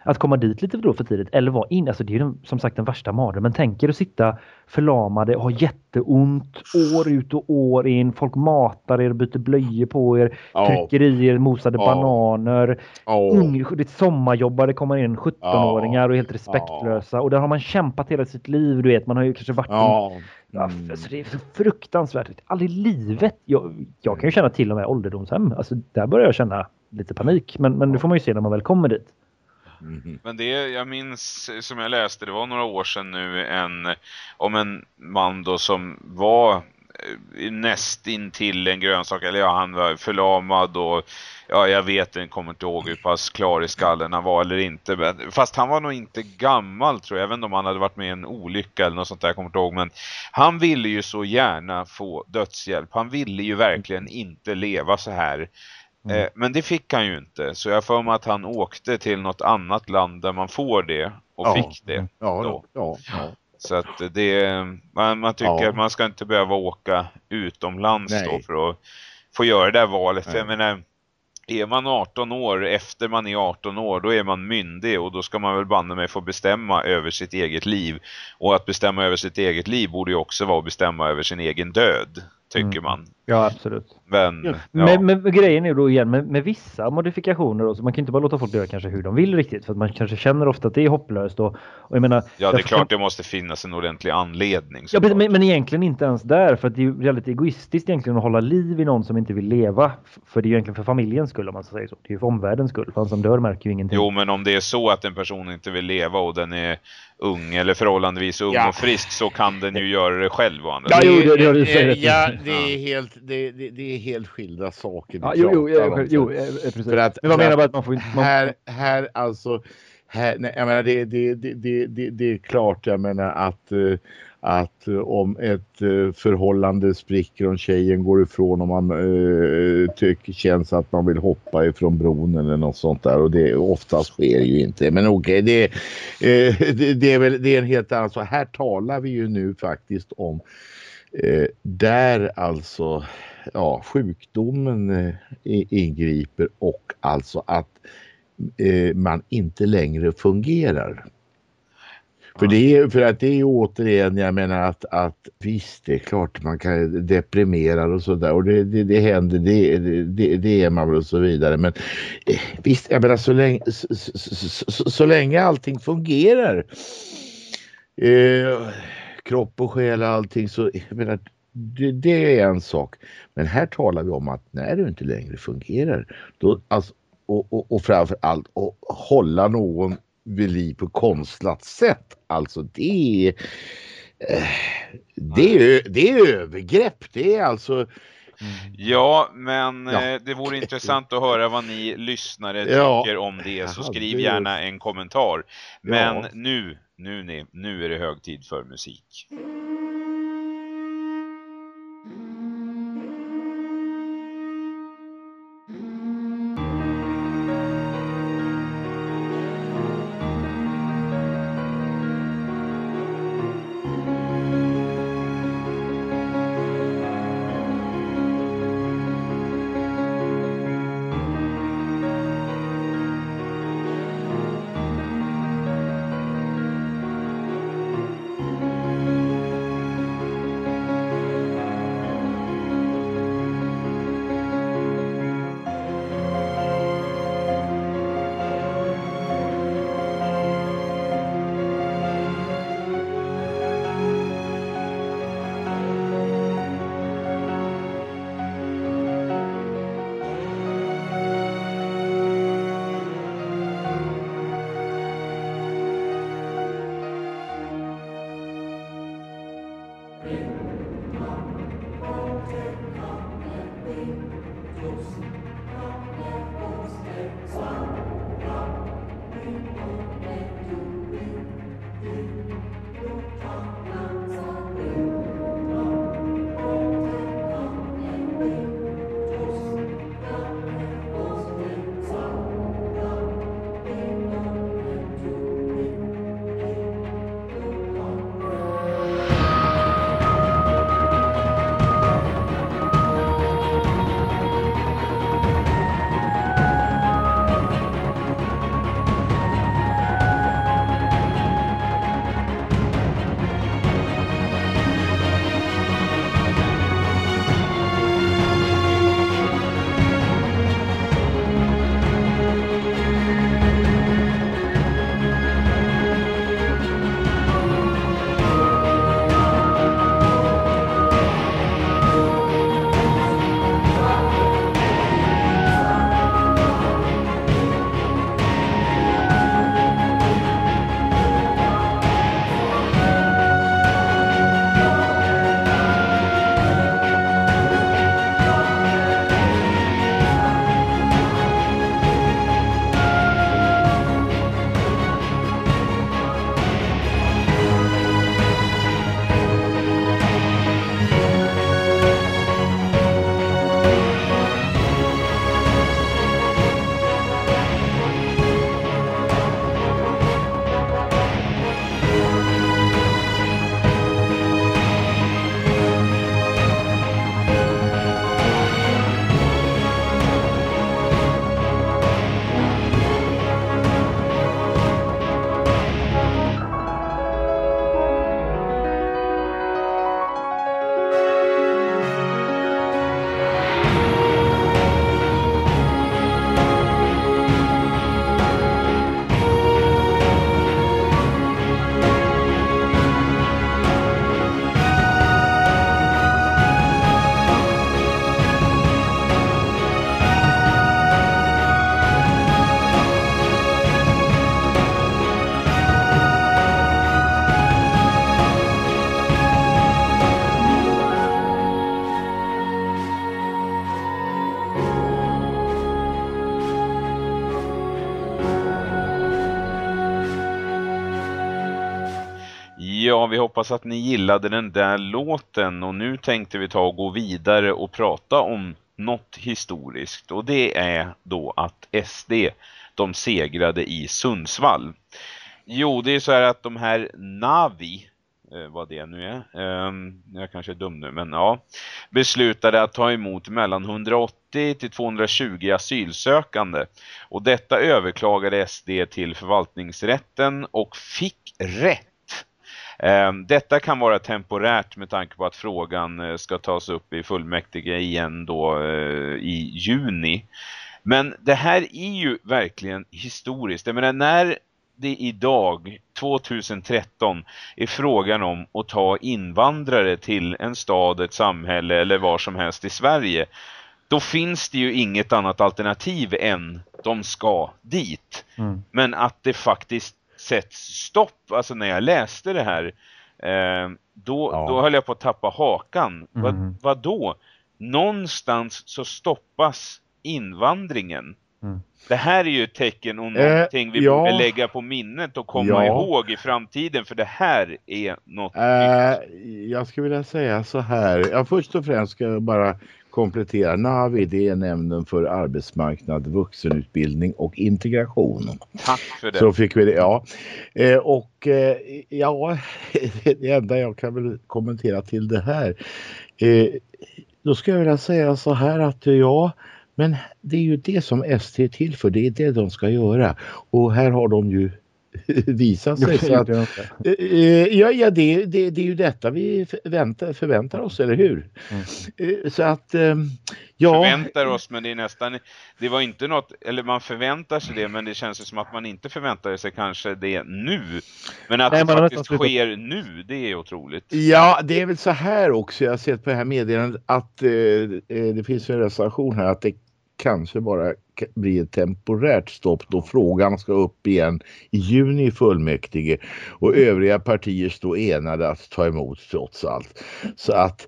att komma dit lite då för tidigt eller vara in, alltså det är ju som sagt den värsta mardrömmen. Tänk er att sitta förlamade, ha jätteont år ut och år in. Folk matar er, byter blöjor på er, oh. trycker i er mosade oh. bananer. Oh. Ung, det sommarjobbare kommer in 17-åringar och helt respektlösa. Och där har man kämpat hela sitt liv, du vet. Man har ju kanske varit oh. Mm. Alltså det är så fruktansvärt. Aldrig i livet. Jag, jag kan ju känna till och med ålderdomshem. Alltså där börjar jag känna lite panik. Men, men det får man ju se när man väl kommer dit. Mm. Men det, jag minns som jag läste, det var några år sedan nu, en, om en man då som var eh, näst in till en grönsak, eller ja, han var förlamad och ja, jag vet inte, kommer inte ihåg hur pass klar i skallen han var eller inte. Men, fast han var nog inte gammal tror jag, jag vet inte om han hade varit med i en olycka eller något sånt där, jag kommer inte ihåg. Men han ville ju så gärna få dödshjälp. Han ville ju verkligen inte leva så här. Mm. Eh, men det fick han ju inte. Så jag får mig att han åkte till något annat land där man får det och ja. fick det. Ja, då. Ja, ja. Så att det man, man tycker ja. att man ska inte behöva åka utomlands Nej. då för att få göra det där valet. Nej. Jag menar, är man 18 år, efter man är 18 år, då är man myndig och då ska man väl banne mig få bestämma över sitt eget liv. Och att bestämma över sitt eget liv borde ju också vara att bestämma över sin egen död tycker mm. man. Ja, absolut. Men, ja. Men, men, grejen är då igen med, med vissa modifikationer då, så man kan inte bara låta folk dö kanske hur de vill riktigt för att man kanske känner ofta att det är hopplöst och, och jag menar, Ja, det är klart det måste finnas en ordentlig anledning. Ja, men, men, egentligen inte ens där för att det är ju väldigt egoistiskt egentligen att hålla liv i någon som inte vill leva för det är ju egentligen för familjens skull om man ska säga så. Det är ju för omvärldens skull för han som dör märker ju ingenting. Jo, men om det är så att en person inte vill leva och den är ung eller förhållandevis ung ja. och frisk så kan den ju göra det själv. Ja, jo, det, det, det, ja, det är helt det, det, det är helt skilda saker. Ja, jo, jo, jo, jo, precis. För att, Men vad menar du att man får inte... Man... Här, här alltså, här, nej, jag menar det, det, det, det, det är klart, jag menar att uh, att eh, om ett eh, förhållande spricker och tjejen går ifrån och man eh, tycker känns att man vill hoppa ifrån bron eller något sånt där och det oftast sker ju inte. Men okej, okay, det, eh, det, det, är väl det är en helt annan sak. här talar vi ju nu faktiskt om Eh, där alltså ja, sjukdomen eh, ingriper och alltså att eh, man inte längre fungerar. För, det är, för att det är återigen, jag menar att, att visst det är klart man kan deprimera och sådär och det, det, det händer, det, det, det är man väl och så vidare. Men eh, visst, jag menar så länge, så, så, så, så länge allting fungerar eh, kropp och själ och allting så jag menar, det, det, är en sak. Men här talar vi om att när det inte längre fungerar då, alltså, och, och, och framför allt att hålla någon liv på konstlat sätt. Alltså det är, eh, det är, det är övergrepp. Det är alltså Ja, men ja. Eh, det vore intressant att höra vad ni lyssnare tycker ja. om det. Så skriv gärna en kommentar. Men ja. nu nu, nu är det hög tid för musik. Vi hoppas att ni gillade den där låten. Och nu tänkte vi ta och gå vidare och prata om något historiskt. Och det är då att SD de segrade i Sundsvall. Jo, det är så här att de här Navi, eh, vad det nu är, ehm, jag kanske är dum nu, men ja, beslutade att ta emot mellan 180 till 220 asylsökande. Och detta överklagade SD till förvaltningsrätten och fick rätt detta kan vara temporärt med tanke på att frågan eh, ska tas upp i fullmäktige igen då eh, i juni. Men det här är ju verkligen historiskt. Jag menar när det idag, 2013, är frågan om att ta invandrare till en stad, ett samhälle eller var som helst i Sverige då finns det ju inget annat alternativ än de ska dit. Mm. Men att det faktiskt sätts stopp, alltså när jag läste det här eh, då, ja. då höll jag på att tappa hakan. Mm. Vad, vad då? Någonstans så stoppas invandringen Mm. Det här är ju ett tecken och eh, någonting vi ja. borde lägga på minnet och komma ja. ihåg i framtiden för det här är något eh, Jag skulle vilja säga så här. Ja, först och främst ska jag bara komplettera. NAVI det är nämnden för arbetsmarknad, vuxenutbildning och integration. Tack för det. Så fick vi det, ja. Eh, och eh, ja, det enda jag kan väl kommentera till det här. Eh, då ska jag vilja säga så här att ja, men det är ju det som ST är till för. Det är det de ska göra. Och här har de ju visat sig. Så att, eh, eh, ja, ja det, det, det, är ju detta vi förväntar, förväntar oss, eller hur? Mm. Eh, så att, ehm, ja. Förväntar oss, men det är nästan, det var inte något, eller man förväntar sig det, men det känns som att man inte förväntar sig kanske det nu. Men att Nej, det faktiskt sker nu, det är otroligt. Ja, det är väl så här också, jag har sett på det här meddelandet att eh, det finns en reservation här att det kanske bara blir ett temporärt stopp då frågan ska upp igen i juni i fullmäktige och övriga partier står enade att ta emot trots allt. Så att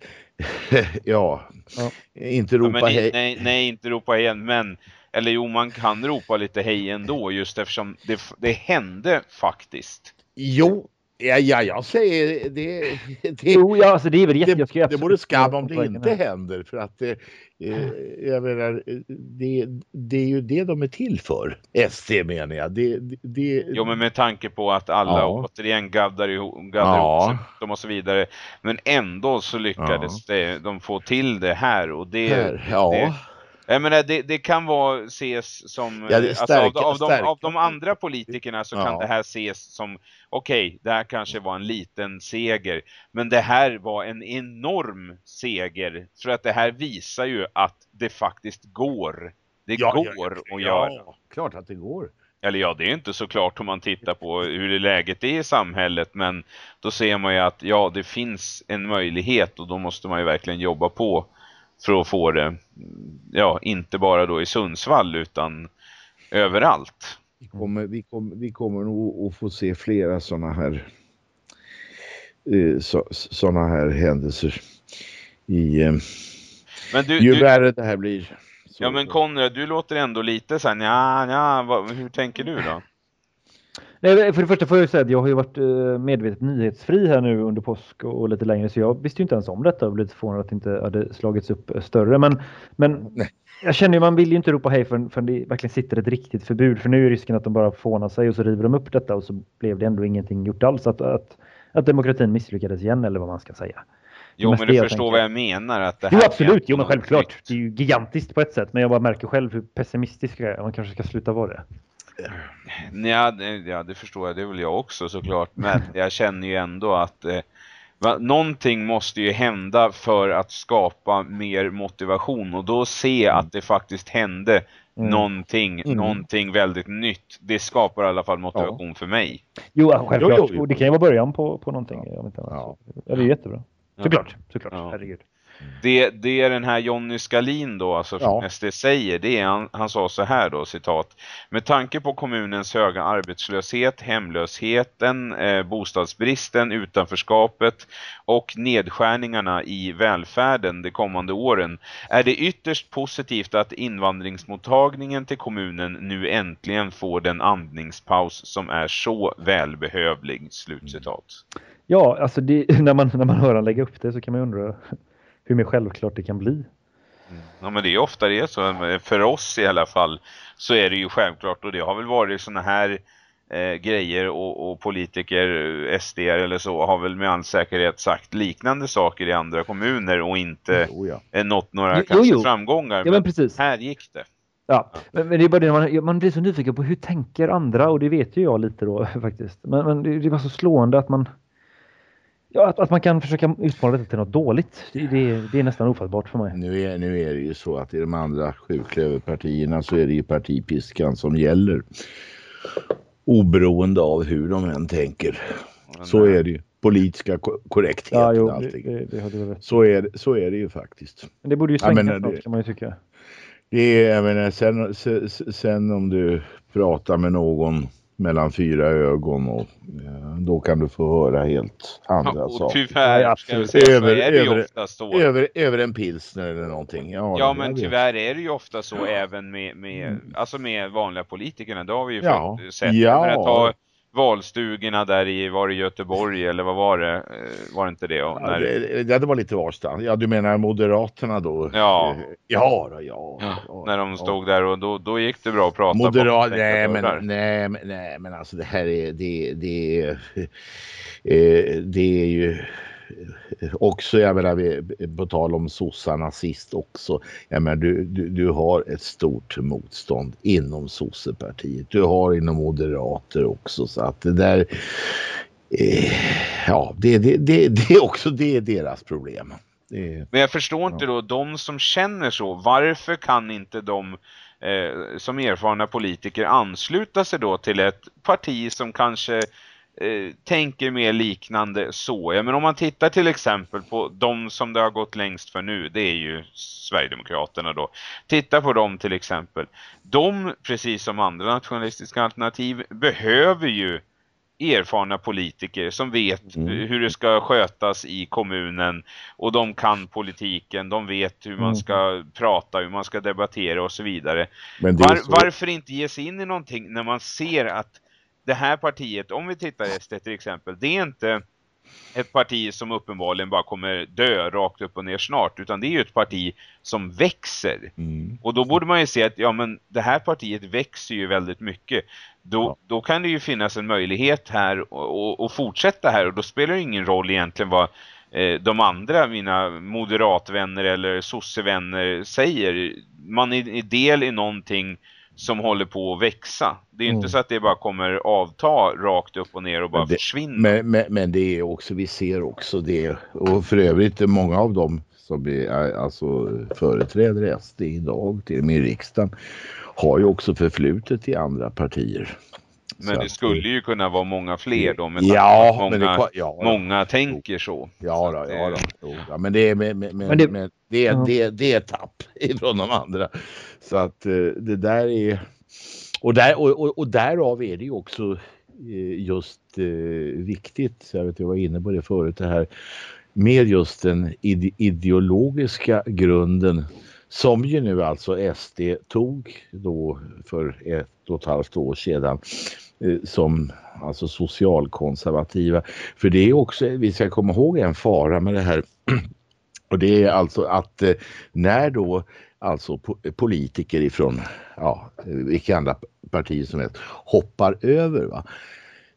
ja, ja. inte ropa ja, hej. Nej, nej, inte ropa igen, men eller jo, man kan ropa lite hej ändå just eftersom det, det hände faktiskt. Jo, Ja, ja, jag säger det. det jo, ja, alltså det är väl jätte, det, det borde skam om det inte händer för att det, eh, jag menar, det, det är ju det de är till för. SD menar jag. Det, det, jo, men med tanke på att alla ja. återigen gaddar ihop, gaddar ja. ihop och så vidare. Men ändå så lyckades ja. det, de få till det här och det, här, ja. det jag menar, det, det kan vara ses som, ja, alltså, av, av, de, av de andra politikerna så ja. kan det här ses som, okej, okay, det här kanske var en liten seger, men det här var en enorm seger, för att det här visar ju att det faktiskt går. Det ja, går att göra. Ja, klart att det går. Eller ja, det är inte så klart om man tittar på hur läget är i samhället, men då ser man ju att ja, det finns en möjlighet och då måste man ju verkligen jobba på för att få det, ja, inte bara då i Sundsvall utan överallt. Vi kommer, vi kommer, vi kommer nog att få se flera sådana här eh, så, sådana här händelser i eh, men du, ju du, värre det här blir. Så, ja men Konrad, du låter ändå lite så här, ja, ja, hur tänker du då? Nej, för det första får jag säga att jag har ju varit eh, medvetet nyhetsfri här nu under påsk och lite längre så jag visste ju inte ens om detta och blev lite förvånad att det inte hade slagits upp eh, större. Men, men jag känner ju man vill ju inte ropa hej förrän, förrän det verkligen sitter ett riktigt förbud. För nu är risken att de bara fånar sig och så river de upp detta och så blev det ändå ingenting gjort alls. Att, att, att demokratin misslyckades igen eller vad man ska säga. Jo, men du förstår vad jag menar. Att det här jo, absolut. Jo, men självklart. Det är ju gigantiskt på ett sätt. Men jag bara märker själv hur pessimistisk jag är. Man kanske ska sluta vara det. Ja det, ja, det förstår jag. Det väl jag också såklart. Men jag känner ju ändå att eh, va, någonting måste ju hända för att skapa mer motivation. Och då se mm. att det faktiskt hände mm. någonting, mm. någonting väldigt nytt. Det skapar i alla fall motivation ja. för mig. Jo, självklart. Jo, jo, jo. Det kan ju vara början på, på någonting. Ja. Ja. ja, det är jättebra. Såklart, såklart. Ja. Herregud. Det, det är den här Jonny Skalin då, alltså från ja. SD säger, det är han, han sa så här då, citat. Med tanke på kommunens höga arbetslöshet, hemlösheten, eh, bostadsbristen, utanförskapet och nedskärningarna i välfärden de kommande åren är det ytterst positivt att invandringsmottagningen till kommunen nu äntligen får den andningspaus som är så välbehövlig. Slutcitat. Ja, alltså det, när, man, när man hör han lägga upp det så kan man undra hur mer självklart det kan bli. Mm. Ja men det är ofta det så, för oss i alla fall så är det ju självklart och det har väl varit såna här eh, grejer och, och, politiker, SD eller så har väl med all säkerhet sagt liknande saker i andra kommuner och inte jo, ja. nått några jo, jo. framgångar. Ja, men precis. här gick det. Ja, men, men det är bara det man, man blir så nyfiken på hur tänker andra och det vet ju jag lite då faktiskt. Men, men det, det var så slående att man Ja, att, att man kan försöka utmåla detta till något dåligt. Det, det, det, är nästan ofattbart för mig. Nu är, nu är det ju så att i de andra sjuklöverpartierna så är det ju partipiskan som gäller. Oberoende av hur de än tänker. Så är det ju. Politiska korrektheten ja, jo, allting. Det, det, så, är, så är det ju faktiskt. Men det borde ju svänga ja, snart kan man ju tycka. Det är, jag menar, sen, sen, sen om du pratar med någon mellan fyra ögon och eh, då kan du få höra helt andra och saker. Tyvärr, Ja, ska jag säga, Över- så är det ju över- ofta så. Över, över en pilsner eller någonting. Ja, Ja, men tyvärr är det ju ofta så även med, med, alltså med vanliga politikerna. Det har vi ju Ja. fått sett. Ja. Valstugorna där i, var det Göteborg eller vad var det? Eh, Var det inte det? Ja, när, det, ja, det var lite varstans. Ja, du menar Moderaterna då? Ja. Eh, Ja, då, ja, Ja, ja, när de ja. stod där och då, då gick det bra att prata Moderat, nej men, nej, men- nej men alltså det här är, det, det, eh, det är ju också, jag menar, vi- på tal om sossarna sist också, jag menar, du, du, du har ett stort motstånd inom sossepartiet, du har inom moderater också så att det där, eh, ja det, det, det, det är också det är deras problem. Det Men jag förstår inte då, de som känner så, varför kan inte de eh, som erfarna politiker ansluta sig då till ett parti som kanske eh, tänker mer liknande så? Ja, men om man tittar till exempel på de som det har gått längst för nu, det är ju Sverigedemokraterna då. Titta på dem till exempel. De, precis som andra nationalistiska alternativ, behöver ju erfarna politiker som vet Mm. hur det ska skötas i kommunen och de kan politiken, de vet hur man Mm. ska prata, hur man ska debattera och så vidare. Var, så- varför inte ge sig in i någonting när man ser att det här partiet, om vi tittar SD till exempel, det är inte ett parti som uppenbarligen bara kommer dö rakt upp och ner snart, utan det är ju ett parti som växer. Mm. Och då borde man ju se att ja men det här partiet växer ju väldigt mycket. Då, Ja. då kan det ju finnas en möjlighet här och, och fortsätta här och då spelar det ingen roll egentligen vad eh, de andra, mina moderatvänner eller sossevänner säger. Man är, är del i någonting som håller på att växa. Det är Mm. inte så att det bara kommer avta rakt upp och ner och bara Men det- försvinna. Men, men, men det är också, vi ser också det och för övrigt många av dem som är, alltså företräder SD idag till och med i riksdagen har ju också förflutet i andra partier. Men Så det skulle ju kunna vara många fler då med Ja, att men det, många, ja, många tänker så. ja, Så då, att, ja, då, jo, ja, men det är, men, men, men, Men det- men det, är, Ja. det, det är tapp ifrån de andra. Så att eh, det där är och, där, och, och, och därav är det ju också eh, just eh, viktigt, jag vet jag var inne på det förut, det här med just den ide ideologiska grunden som ju nu alltså SD tog då för ett och ett halvt år sedan eh, som alltså socialkonservativa. För det är också, vi ska komma ihåg en fara med det här och det är alltså att eh, när då alltså politiker ifrån ja, eh, vilka andra partier som helst hoppar över va,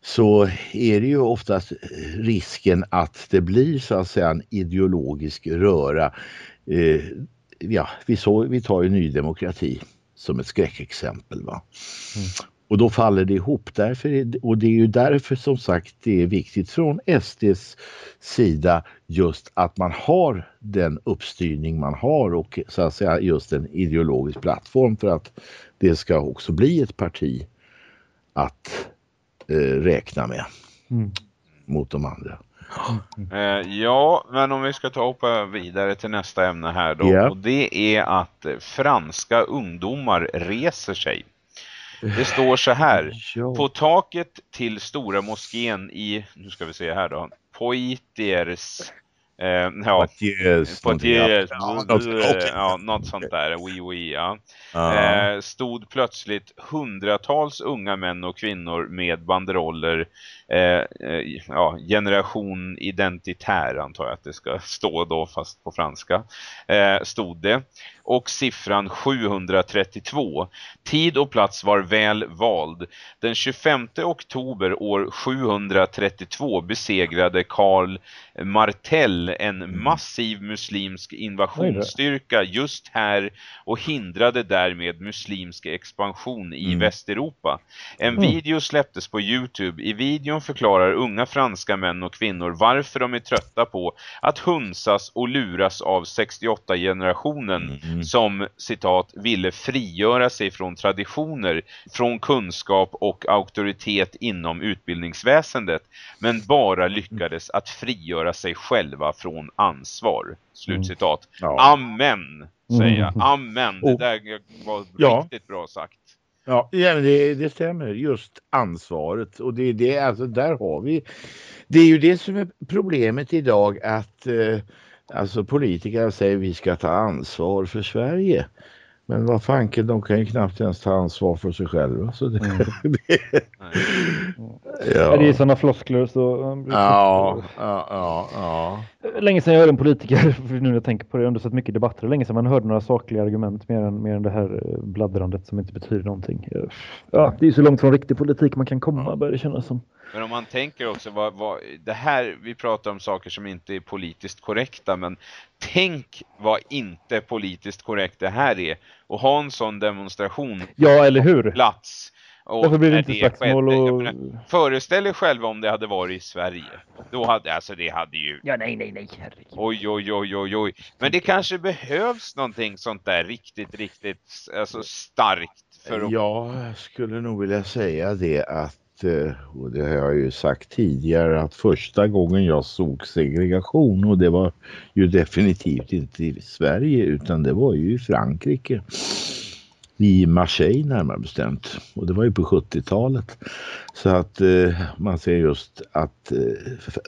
så är det ju oftast risken att det blir så att säga en ideologisk röra. Eh, ja, vi, så, vi tar ju Ny Demokrati som ett skräckexempel. Va? Och då faller det ihop. Därför är, och det är ju därför som sagt det är viktigt från SDs sida just att man har den uppstyrning man har och så att säga just en ideologisk plattform för att det ska också bli ett parti att eh, räkna med Mm. mot de andra. Eh, ja, men om vi ska ta hoppa vidare till nästa ämne här då. Ja. Och det är att franska ungdomar reser sig. Det står så här. På taket till stora moskén i, nu ska vi se här då, Poitiers. Eh, ja, Poitiers, Poitiers, Ja, något- sånt där, oui oui ja. Ja. Eh, stod plötsligt hundratals unga män och kvinnor med banderoller eh, eh, ja, generation identitär antar jag att det ska stå då fast på franska eh, stod det och siffran 732 tid och plats var väl vald den 25 oktober år 732 besegrade Karl Martell en massiv muslimsk invasionsstyrka just här och hindrade därmed muslimsk expansion i Mm. Västeuropa. En Mm. video släpptes på Youtube. I videon förklarar unga franska män och kvinnor varför de är trötta på att hunsas och luras av 68-generationen Mm. som, citat, ville frigöra sig från traditioner, från kunskap och auktoritet inom utbildningsväsendet, men bara lyckades att frigöra sig själva från ansvar. Slutcitat. Ja. Amen, säger jag. Mm. Amen. Det där var Ja. riktigt bra sagt. Ja, det, det stämmer. Just ansvaret. Och det, det, alltså, där har vi... Det är ju det som är problemet idag att eh, alltså politiker säger vi ska ta ansvar för Sverige. Men vad fanken, de kan ju knappt ens ta ansvar för sig själva. Så det, mm. det, ja. det är sådana floskler så... Ja, ja, ja, ja. Länge sedan jag hörde en politiker, nu när jag tänker på det, jag har ändå sett mycket debatter, länge sedan man hörde några sakliga argument mer än, mer än det här eh, bladdrandet som inte betyder någonting. Ja, det är så långt från riktig politik man kan komma, börjar det kännas som. Men om man tänker också, vad, vad, det här, vi pratar om saker som inte är politiskt korrekta, men tänk vad inte politiskt korrekt det här är. Och ha en sån demonstration ja, eller hur? plats. Och Varför blir det inte slagsmål och... Menar, föreställ er själva om det hade varit i Sverige. Då hade, alltså det hade ju... Ja, nej, nej, nej, herregud. Oj, oj, oj, oj, oj. Men det kanske behövs någonting sånt där riktigt, riktigt alltså starkt. För att... Jag skulle nog vilja säga det att Eh, och det har jag ju sagt tidigare, att första gången jag såg segregation och det var ju definitivt inte i Sverige utan det var ju i Frankrike. I Marseille närmare bestämt. Och det var ju på 70-talet. Så att eh, man ser just att eh,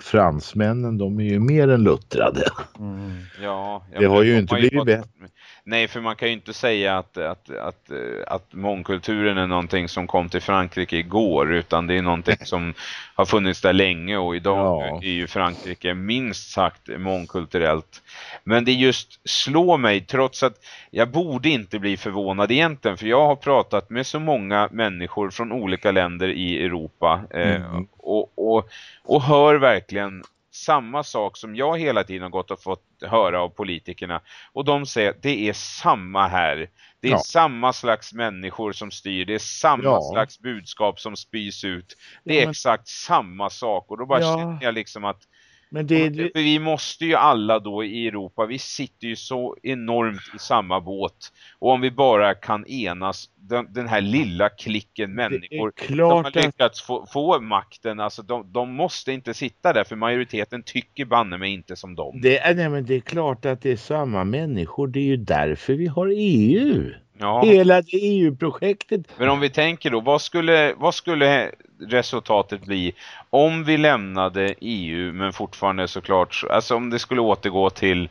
fransmännen de är ju mer än luttrade. Mm. Ja, det har ju inte blivit bättre. Nej, för man kan ju inte säga att, att, att, att mångkulturen är någonting som kom till Frankrike igår utan det är någonting som har funnits där länge och idag ja. är ju Frankrike minst sagt mångkulturellt. Men det just slår mig trots att jag borde inte bli förvånad egentligen för jag har pratat med så många människor från olika länder i Europa eh, mm. och, och, och hör verkligen samma sak som jag hela tiden har gått och fått höra av politikerna. Och de säger att det är samma här. Det är ja. samma slags människor som styr. Det är samma ja. slags budskap som spys ut. Det är ja, men... exakt samma sak. Och då bara känner jag liksom att men det, det... Vi måste ju alla då i Europa, vi sitter ju så enormt i samma båt. Och om vi bara kan enas, den, den här lilla klicken människor som har lyckats att... få, få, makten, alltså de, de, måste inte sitta där för majoriteten tycker banne mig inte som dem. Det är, nej, men det är klart att det är samma människor, det är ju därför vi har EU. Ja. Hela det EU-projektet. Men om vi tänker då, vad skulle, vad skulle resultatet bli om vi lämnade EU men fortfarande såklart, alltså om det skulle återgå till,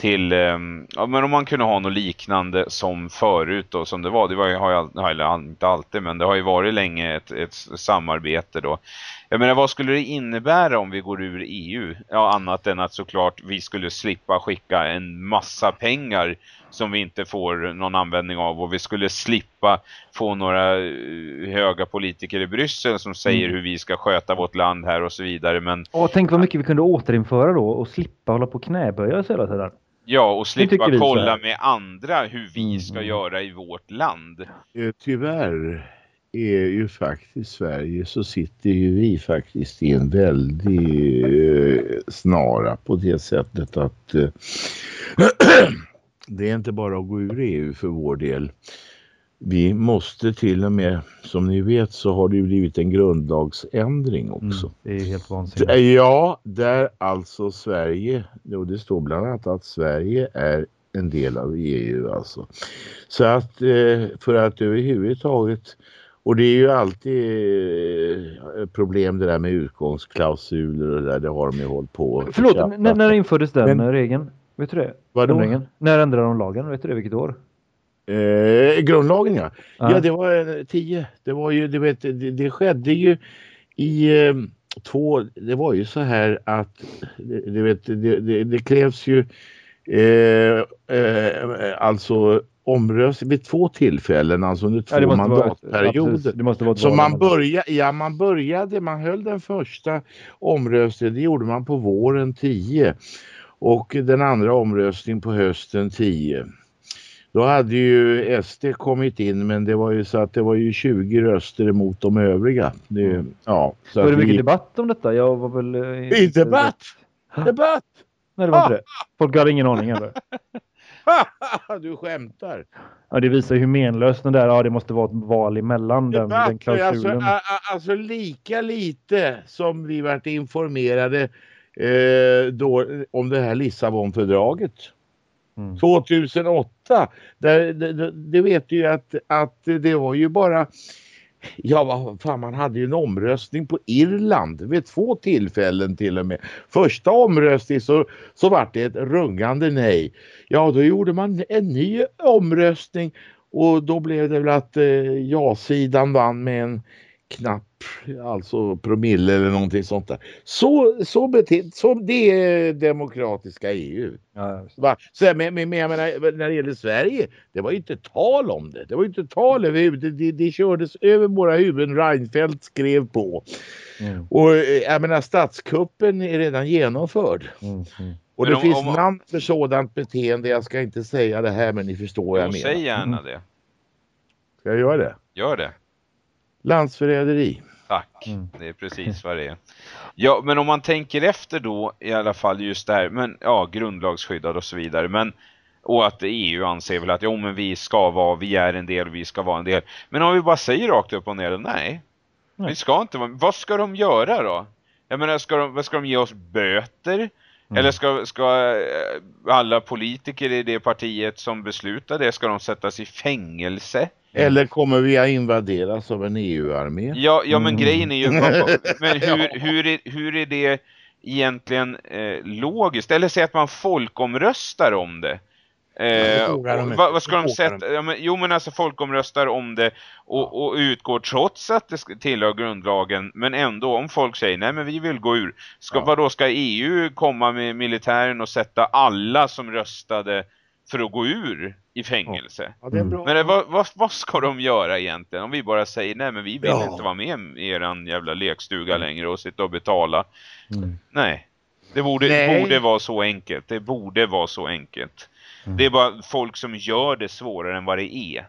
till um, ja men om man kunde ha något liknande som förut då, som det var, det var ju, har ju eller inte alltid men det har ju varit länge ett, ett samarbete då. Jag menar, vad skulle det innebära om vi går ur EU? Ja, annat än att såklart vi skulle slippa skicka en massa pengar som vi inte får någon användning av och vi skulle slippa få några eh, höga politiker i Bryssel som säger mm. hur vi ska sköta vårt land här och så vidare. Men, och tänk vad mycket vi kunde återinföra då och slippa hålla på knäböja hela tiden. Ja, och slippa kolla med andra hur vi ska mm. göra i vårt land. Eh, tyvärr är ju faktiskt Sverige så sitter ju vi faktiskt i en väldig eh, snara på det sättet att eh, det är inte bara att gå ur EU för vår del. Vi måste till och med, som ni vet så har det ju blivit en grundlagsändring mm, också. Mm, det är helt vansinnigt. Ja, där alltså Sverige, och det står bland annat att Sverige är en del av EU alltså. Så att eh, för att överhuvudtaget och det är ju alltid eh, problem det där med utgångsklausuler och det där, det har de ju hållit på. Förlåt, när, när infördes den Men, regeln? Vet du det? Vadå? När ändrade de lagen? Vet du det? Vilket år? Eh, grundlagen ja. ja. Ja det var eh, tio. Det var ju, du vet, det, det skedde ju i eh, två, det var ju så här att du vet, det, det, det krävs ju eh, eh, alltså omröstning vid två tillfällen, alltså under två ja, mandatperioder. Ja, så man började, ja, man började, man höll den första omröstningen, det gjorde man på våren 10 och den andra omröstningen på hösten 10. Då hade ju SD kommit in men det var ju så att det var ju 20 röster emot de övriga. Det, mm. ja, så var det mycket vi... debatt om detta? Jag var väl... Eh, I debatt! Debatt! Nej, det var inte det. Folk hade ingen aning eller? du skämtar. Ja, det visar hur menlöst den där, ja det måste vara ett val emellan den, den klausulen. Alltså, alltså lika lite som vi varit informerade eh, då, om det här Lissabonfördraget. Mm. 2008, där, det, det vet ju att, att det var ju bara Ja, vad fan, man hade ju en omröstning på Irland vid två tillfällen till och med. Första omröstningen så, så var det ett rungande nej. Ja, då gjorde man en ny omröstning och då blev det väl att eh, ja-sidan vann med en knapp alltså promille eller någonting sånt där. Så, så, bete, så det är demokratiska EU. Ja, så, men, men, men jag menar, när det gäller Sverige, det var ju inte tal om det. Det var ju inte tal överhuvudtaget. Det, det, det kördes över våra huvuden. Reinfeldt skrev på. Mm. Och eh, jag menar, statskuppen är redan genomförd. Mm. Mm. Och det om, finns om, namn för sådant beteende. Jag ska inte säga det här men ni förstår vad jag menar. Säg gärna det. Ska jag göra det? Gör det. Landsförräderi. Tack, mm. det är precis vad det är. Ja, men om man tänker efter då i alla fall just det här, men ja, grundlagsskyddad och så vidare, men och att EU anser väl att jo men vi ska vara, vi är en del, vi ska vara en del. Men om vi bara säger rakt upp och ner, nej. nej. Vi ska inte vara, vad ska de göra då? Jag menar, ska de, ska de ge oss böter? Mm. Eller ska, ska eh, alla politiker i det partiet som beslutar det, ska de sättas i fängelse? Eller kommer vi att invaderas av en EU-armé? Ja, ja men mm. grejen är ju men hur, hur, är, hur är det egentligen eh, logiskt? Eller säg att man folkomröstar om det. Eh, vad, vad, ska de sätta? Ja, men, jo men alltså folkomröstar om det och, och, utgår trots att det tillhör grundlagen men ändå om folk säger nej men vi vill gå ur. Ska, ja. Vadå ska EU komma med militären och sätta alla som röstade för att gå ur i fängelse. Ja, mm. Men det, vad, vad, vad, ska de göra egentligen? Om vi bara säger nej men vi vill ja. inte vara med i eran jävla lekstuga mm. längre och sitta och betala. Mm. Nej. Det borde, nej. borde vara så enkelt. Det borde vara så enkelt. Mm. Det är bara folk som gör det svårare än vad det är.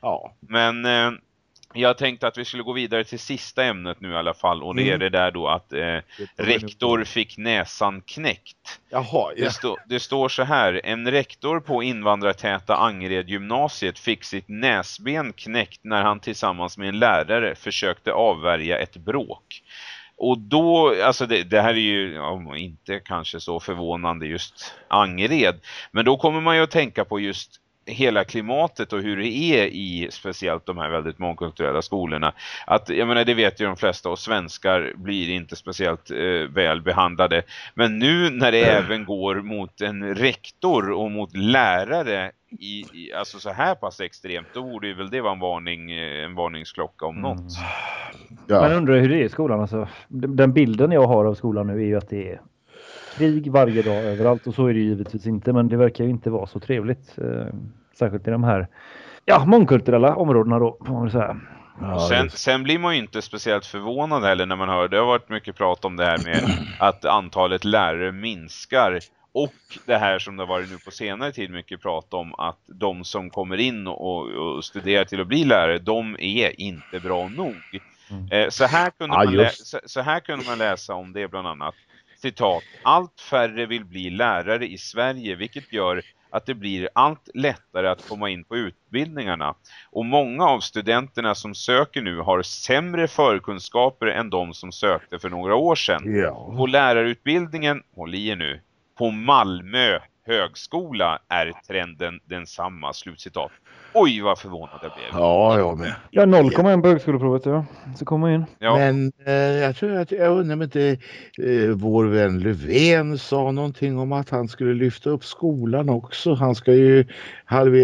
Ja. Men eh, jag tänkte att vi skulle gå vidare till sista ämnet nu i alla fall. Och det mm. är det där då att eh, rektor fick näsan knäckt. Jaha, ja. det, stå, det, står så här. En rektor på invandrartäta Angered gymnasiet fick sitt näsben knäckt när han tillsammans med en lärare försökte avvärja ett bråk. Och då, alltså det, det, här är ju ja, inte kanske så förvånande just Angered. Men då kommer man ju att tänka på just hela klimatet och hur det är i speciellt de här väldigt mångkulturella skolorna. Att, jag menar, det vet ju de flesta och svenskar blir inte speciellt eh, väl behandlade. Men nu när det mm. även går mot en rektor och mot lärare i, i, alltså så här pass extremt, då borde ju väl det vara en, varning, eh, en varningsklocka om något. Mm. Ja. Man undrar hur det är i skolan. Alltså, den bilden jag har av skolan nu är ju att det är krig varje dag överallt och så är det givetvis inte men det verkar ju inte vara så trevligt. Eh, särskilt i de här ja, mångkulturella områdena då får man säga. Ja, sen, sen, blir man ju inte speciellt förvånad heller när man hör, det har varit mycket prat om det här med att antalet lärare minskar och det här som det har varit nu på senare tid mycket prat om att de som kommer in och, och studerar till att bli lärare, de är inte bra nog. Mm. Eh, så, här kunde ja, man så, så här kunde man läsa om det bland annat citat, allt färre vill bli lärare i Sverige vilket gör att det blir allt lättare att komma in på utbildningarna. Och många av studenterna som söker nu har sämre förkunskaper än de som sökte för några år sedan. Ja. På lärarutbildningen, håll i nu, på Malmö högskola är trenden densamma, slutcitat. Oj, vad förvånad jag blev. Ja, jag med. Ja, 0,1 på högskoleprovet, ja. Så kommer in. Ja. Men eh, jag tror att, jag undrar om inte eh, vår vän Löfven sa någonting om att han skulle lyfta upp skolan också. Han ska ju halve,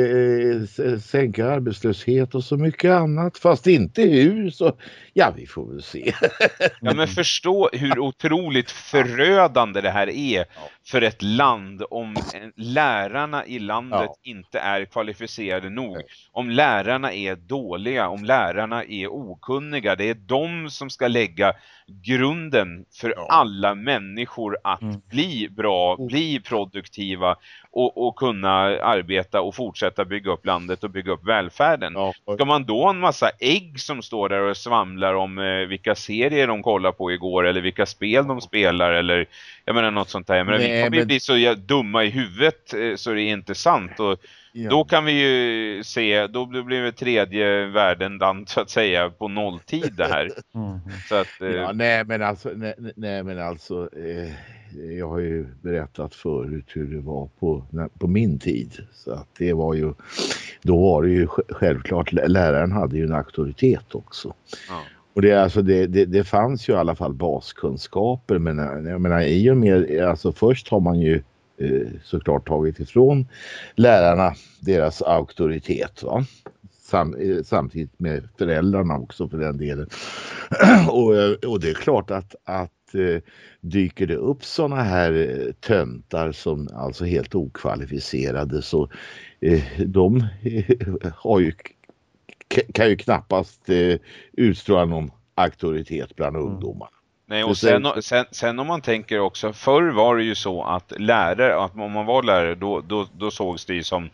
eh, sänka arbetslöshet och så mycket annat. Fast inte hur, så ja, vi får väl se. ja, men förstå hur otroligt förödande det här är för ett land om lärarna i landet ja. inte är kvalificerade nog. Om lärarna är dåliga, om lärarna är okunniga. Det är de som ska lägga grunden för ja. alla människor att mm. bli bra, mm. bli produktiva och, och, kunna arbeta och fortsätta bygga upp landet och bygga upp välfärden. Ja. Ska man då ha en massa ägg som står där och svamlar om eh, vilka serier de kollar på igår eller vilka spel de spelar eller jag menar något sånt där. Nej, vi kommer men... bli så dumma i huvudet eh, så det är inte sant och Ja. Då kan vi ju se, då blir det tredje världen land så att säga på nolltid det här. Mm. Så att, eh... ja, nej men alltså, nej, nej men alltså eh, jag har ju berättat förut hur det var på, på min tid. Så att det var ju, då var det ju självklart, läraren hade ju en auktoritet också. Ja. Och det, alltså det, det, det, fanns ju i alla fall baskunskaper men jag menar i och med, alltså först har man ju eh, såklart tagit ifrån lärarna deras auktoritet va. Sam, eh, samtidigt med föräldrarna också för den delen. och, och det är klart att, att eh, dyker det upp sådana här eh, töntar som alltså helt okvalificerade så eh, de har ju kan ju knappast eh, utstråla någon auktoritet bland mm. ungdomar. Nej, och sen, sen, sen, om man tänker också, förr var det ju så att lärare, att om man var lärare då, då, då sågs det ju som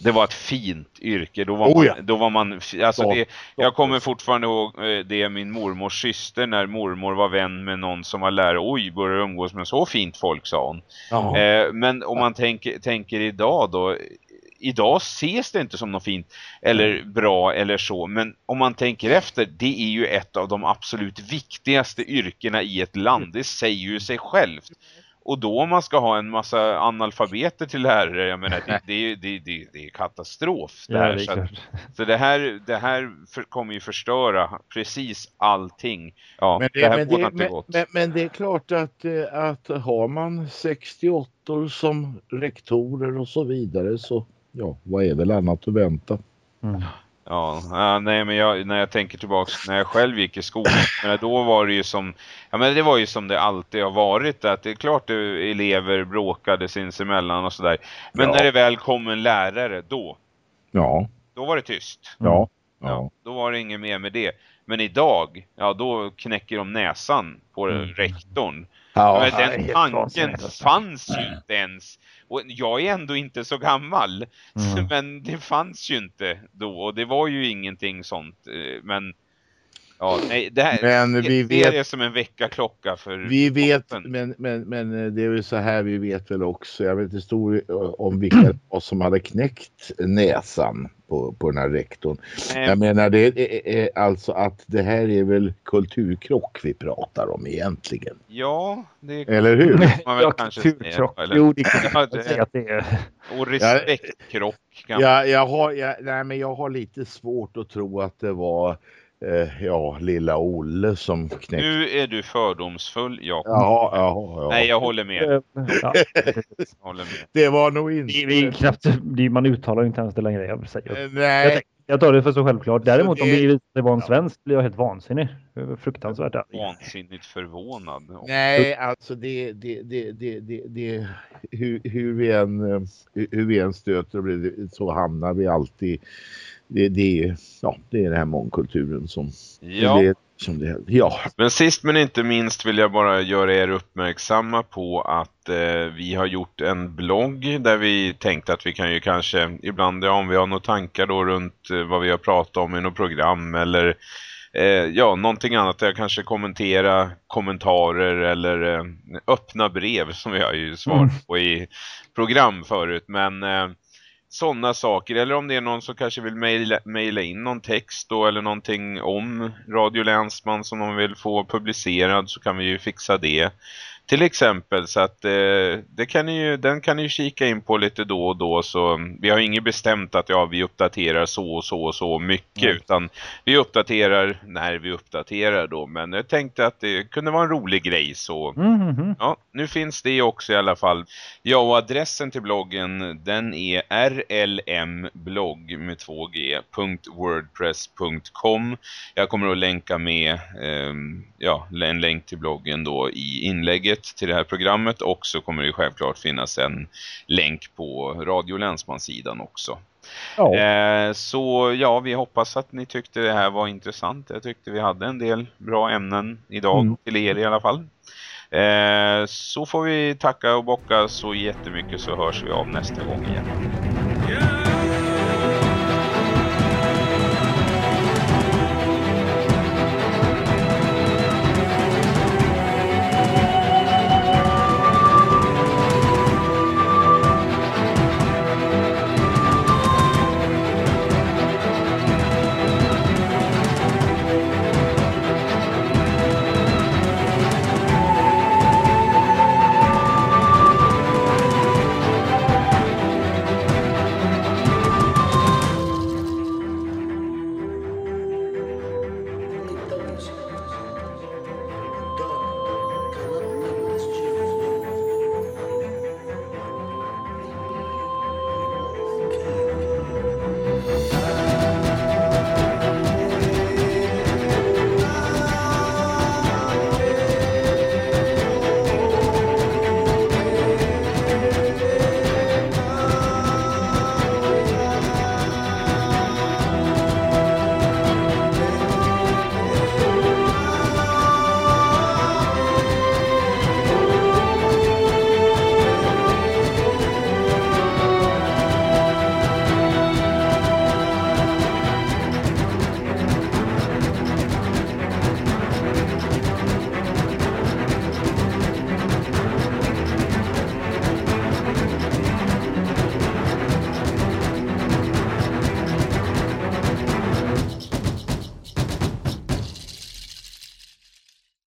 det var ett fint yrke. Då var oh, ja. man, då var man alltså det, jag kommer fortfarande ihåg eh, det min mormors syster när mormor var vän med någon som var lärare. Oj, börjar umgås med så fint folk, sa hon. Eh, men om man tänker, tänker idag då, idag ses det inte som något fint eller bra eller så. Men om man tänker efter, det är ju ett av de absolut viktigaste yrkena i ett land. Det säger ju sig självt. Och då man ska ha en massa analfabeter till lärare, jag menar, det, det, det, det, det är katastrof. Det här. Ja, det så, så, det här, det här för, kommer ju förstöra precis allting. Ja, men det, det här men, det, men, men, men, det är klart att, eh, att har man 68 som rektorer och så vidare så ja, vad är väl annat att vänta? Mm. Ja, nej men jag, när jag tänker tillbaka när jag själv gick i skolan, men då var det ju som ja men det var ju som det alltid har varit att det är klart att elever bråkade sinsemellan och sådär. Men ja. när det väl kom en lärare då. Ja. Då var det tyst. Ja. ja. ja då var det inget mer med det. Men idag, ja då knäcker de näsan på mm. rektorn. Ja, men den tanken fanns ju inte ens och jag är ändå inte så gammal. Mm. Men det fanns ju inte då. Och det var ju ingenting sånt. Eh, men ja, nej, det, här, men vi det, vet, det är som en veckaklocka för Vi vet, men, men, men eh, det är väl så här vi vet väl också. Jag vet inte stor om vilka som hade knäckt näsan på, på den här rektorn. Mm. Jag menar det är, är, alltså att det här är väl kulturkrock vi pratar om egentligen. Ja, det är Eller hur? Man väl ja, kulturkrock. Jo, det kan man säga att det är. Och respektkrock. Ja, jag, har, jag, nej, men jag har lite svårt att tro att det var eh, ja, lilla Olle som knäckte. Nu är du fördomsfull, Jakob. Jaha, jaha, ja. Nej, jag håller med. Ja, jag håller med. Det var nog inte... Det är knappt, man uttalar inte ens det längre. Jag, säger. Eh, nej. Jag, jag tar det för så självklart. Däremot så det... om det vara en svensk blir jag helt vansinnig. Fruktansvärt. Vansinnigt förvånad. Nej, alltså det, det, det, det, det, det hur, hur, vi än, hur vi än stöter så hamnar vi alltid det, det, ja, det är den här mångkulturen som, ja. det, som det ja. Men sist men inte minst vill jag bara göra er uppmärksamma på att eh, vi har gjort en blogg där vi tänkte att vi kan ju kanske ibland, ja, om vi har några tankar då runt eh, vad vi har pratat om i något program eller eh, ja, någonting annat där kanske kommentera kommentarer eller eh, öppna brev som vi har ju svarat mm. på i program förut men eh, sådana saker. Eller om det är någon som kanske vill mejla, mejla in någon text då, eller någonting om Radio Länsman som de vill få publicerad så kan vi ju fixa det. Till exempel så att eh, det kan ni ju, den kan ni kika in på lite då och då så vi har inget bestämt att ja, vi uppdaterar så och så och så mycket mm. utan vi uppdaterar när vi uppdaterar då men jag tänkte att det kunde vara en rolig grej så mm. ja, nu finns det också i alla fall. Ja och adressen till bloggen den är rlmblogg med 2g.wordpress.com Jag kommer att länka med eh, ja, en länk till bloggen då i inlägget till det här programmet och så kommer det självklart finnas en länk på Radio Länsman-sidan också. Ja. Eh, så ja, vi hoppas att ni tyckte det här var intressant. Jag tyckte vi hade en del bra ämnen idag mm. till er i alla fall. Eh, så får vi tacka och bocka så jättemycket så hörs vi av nästa gång igen.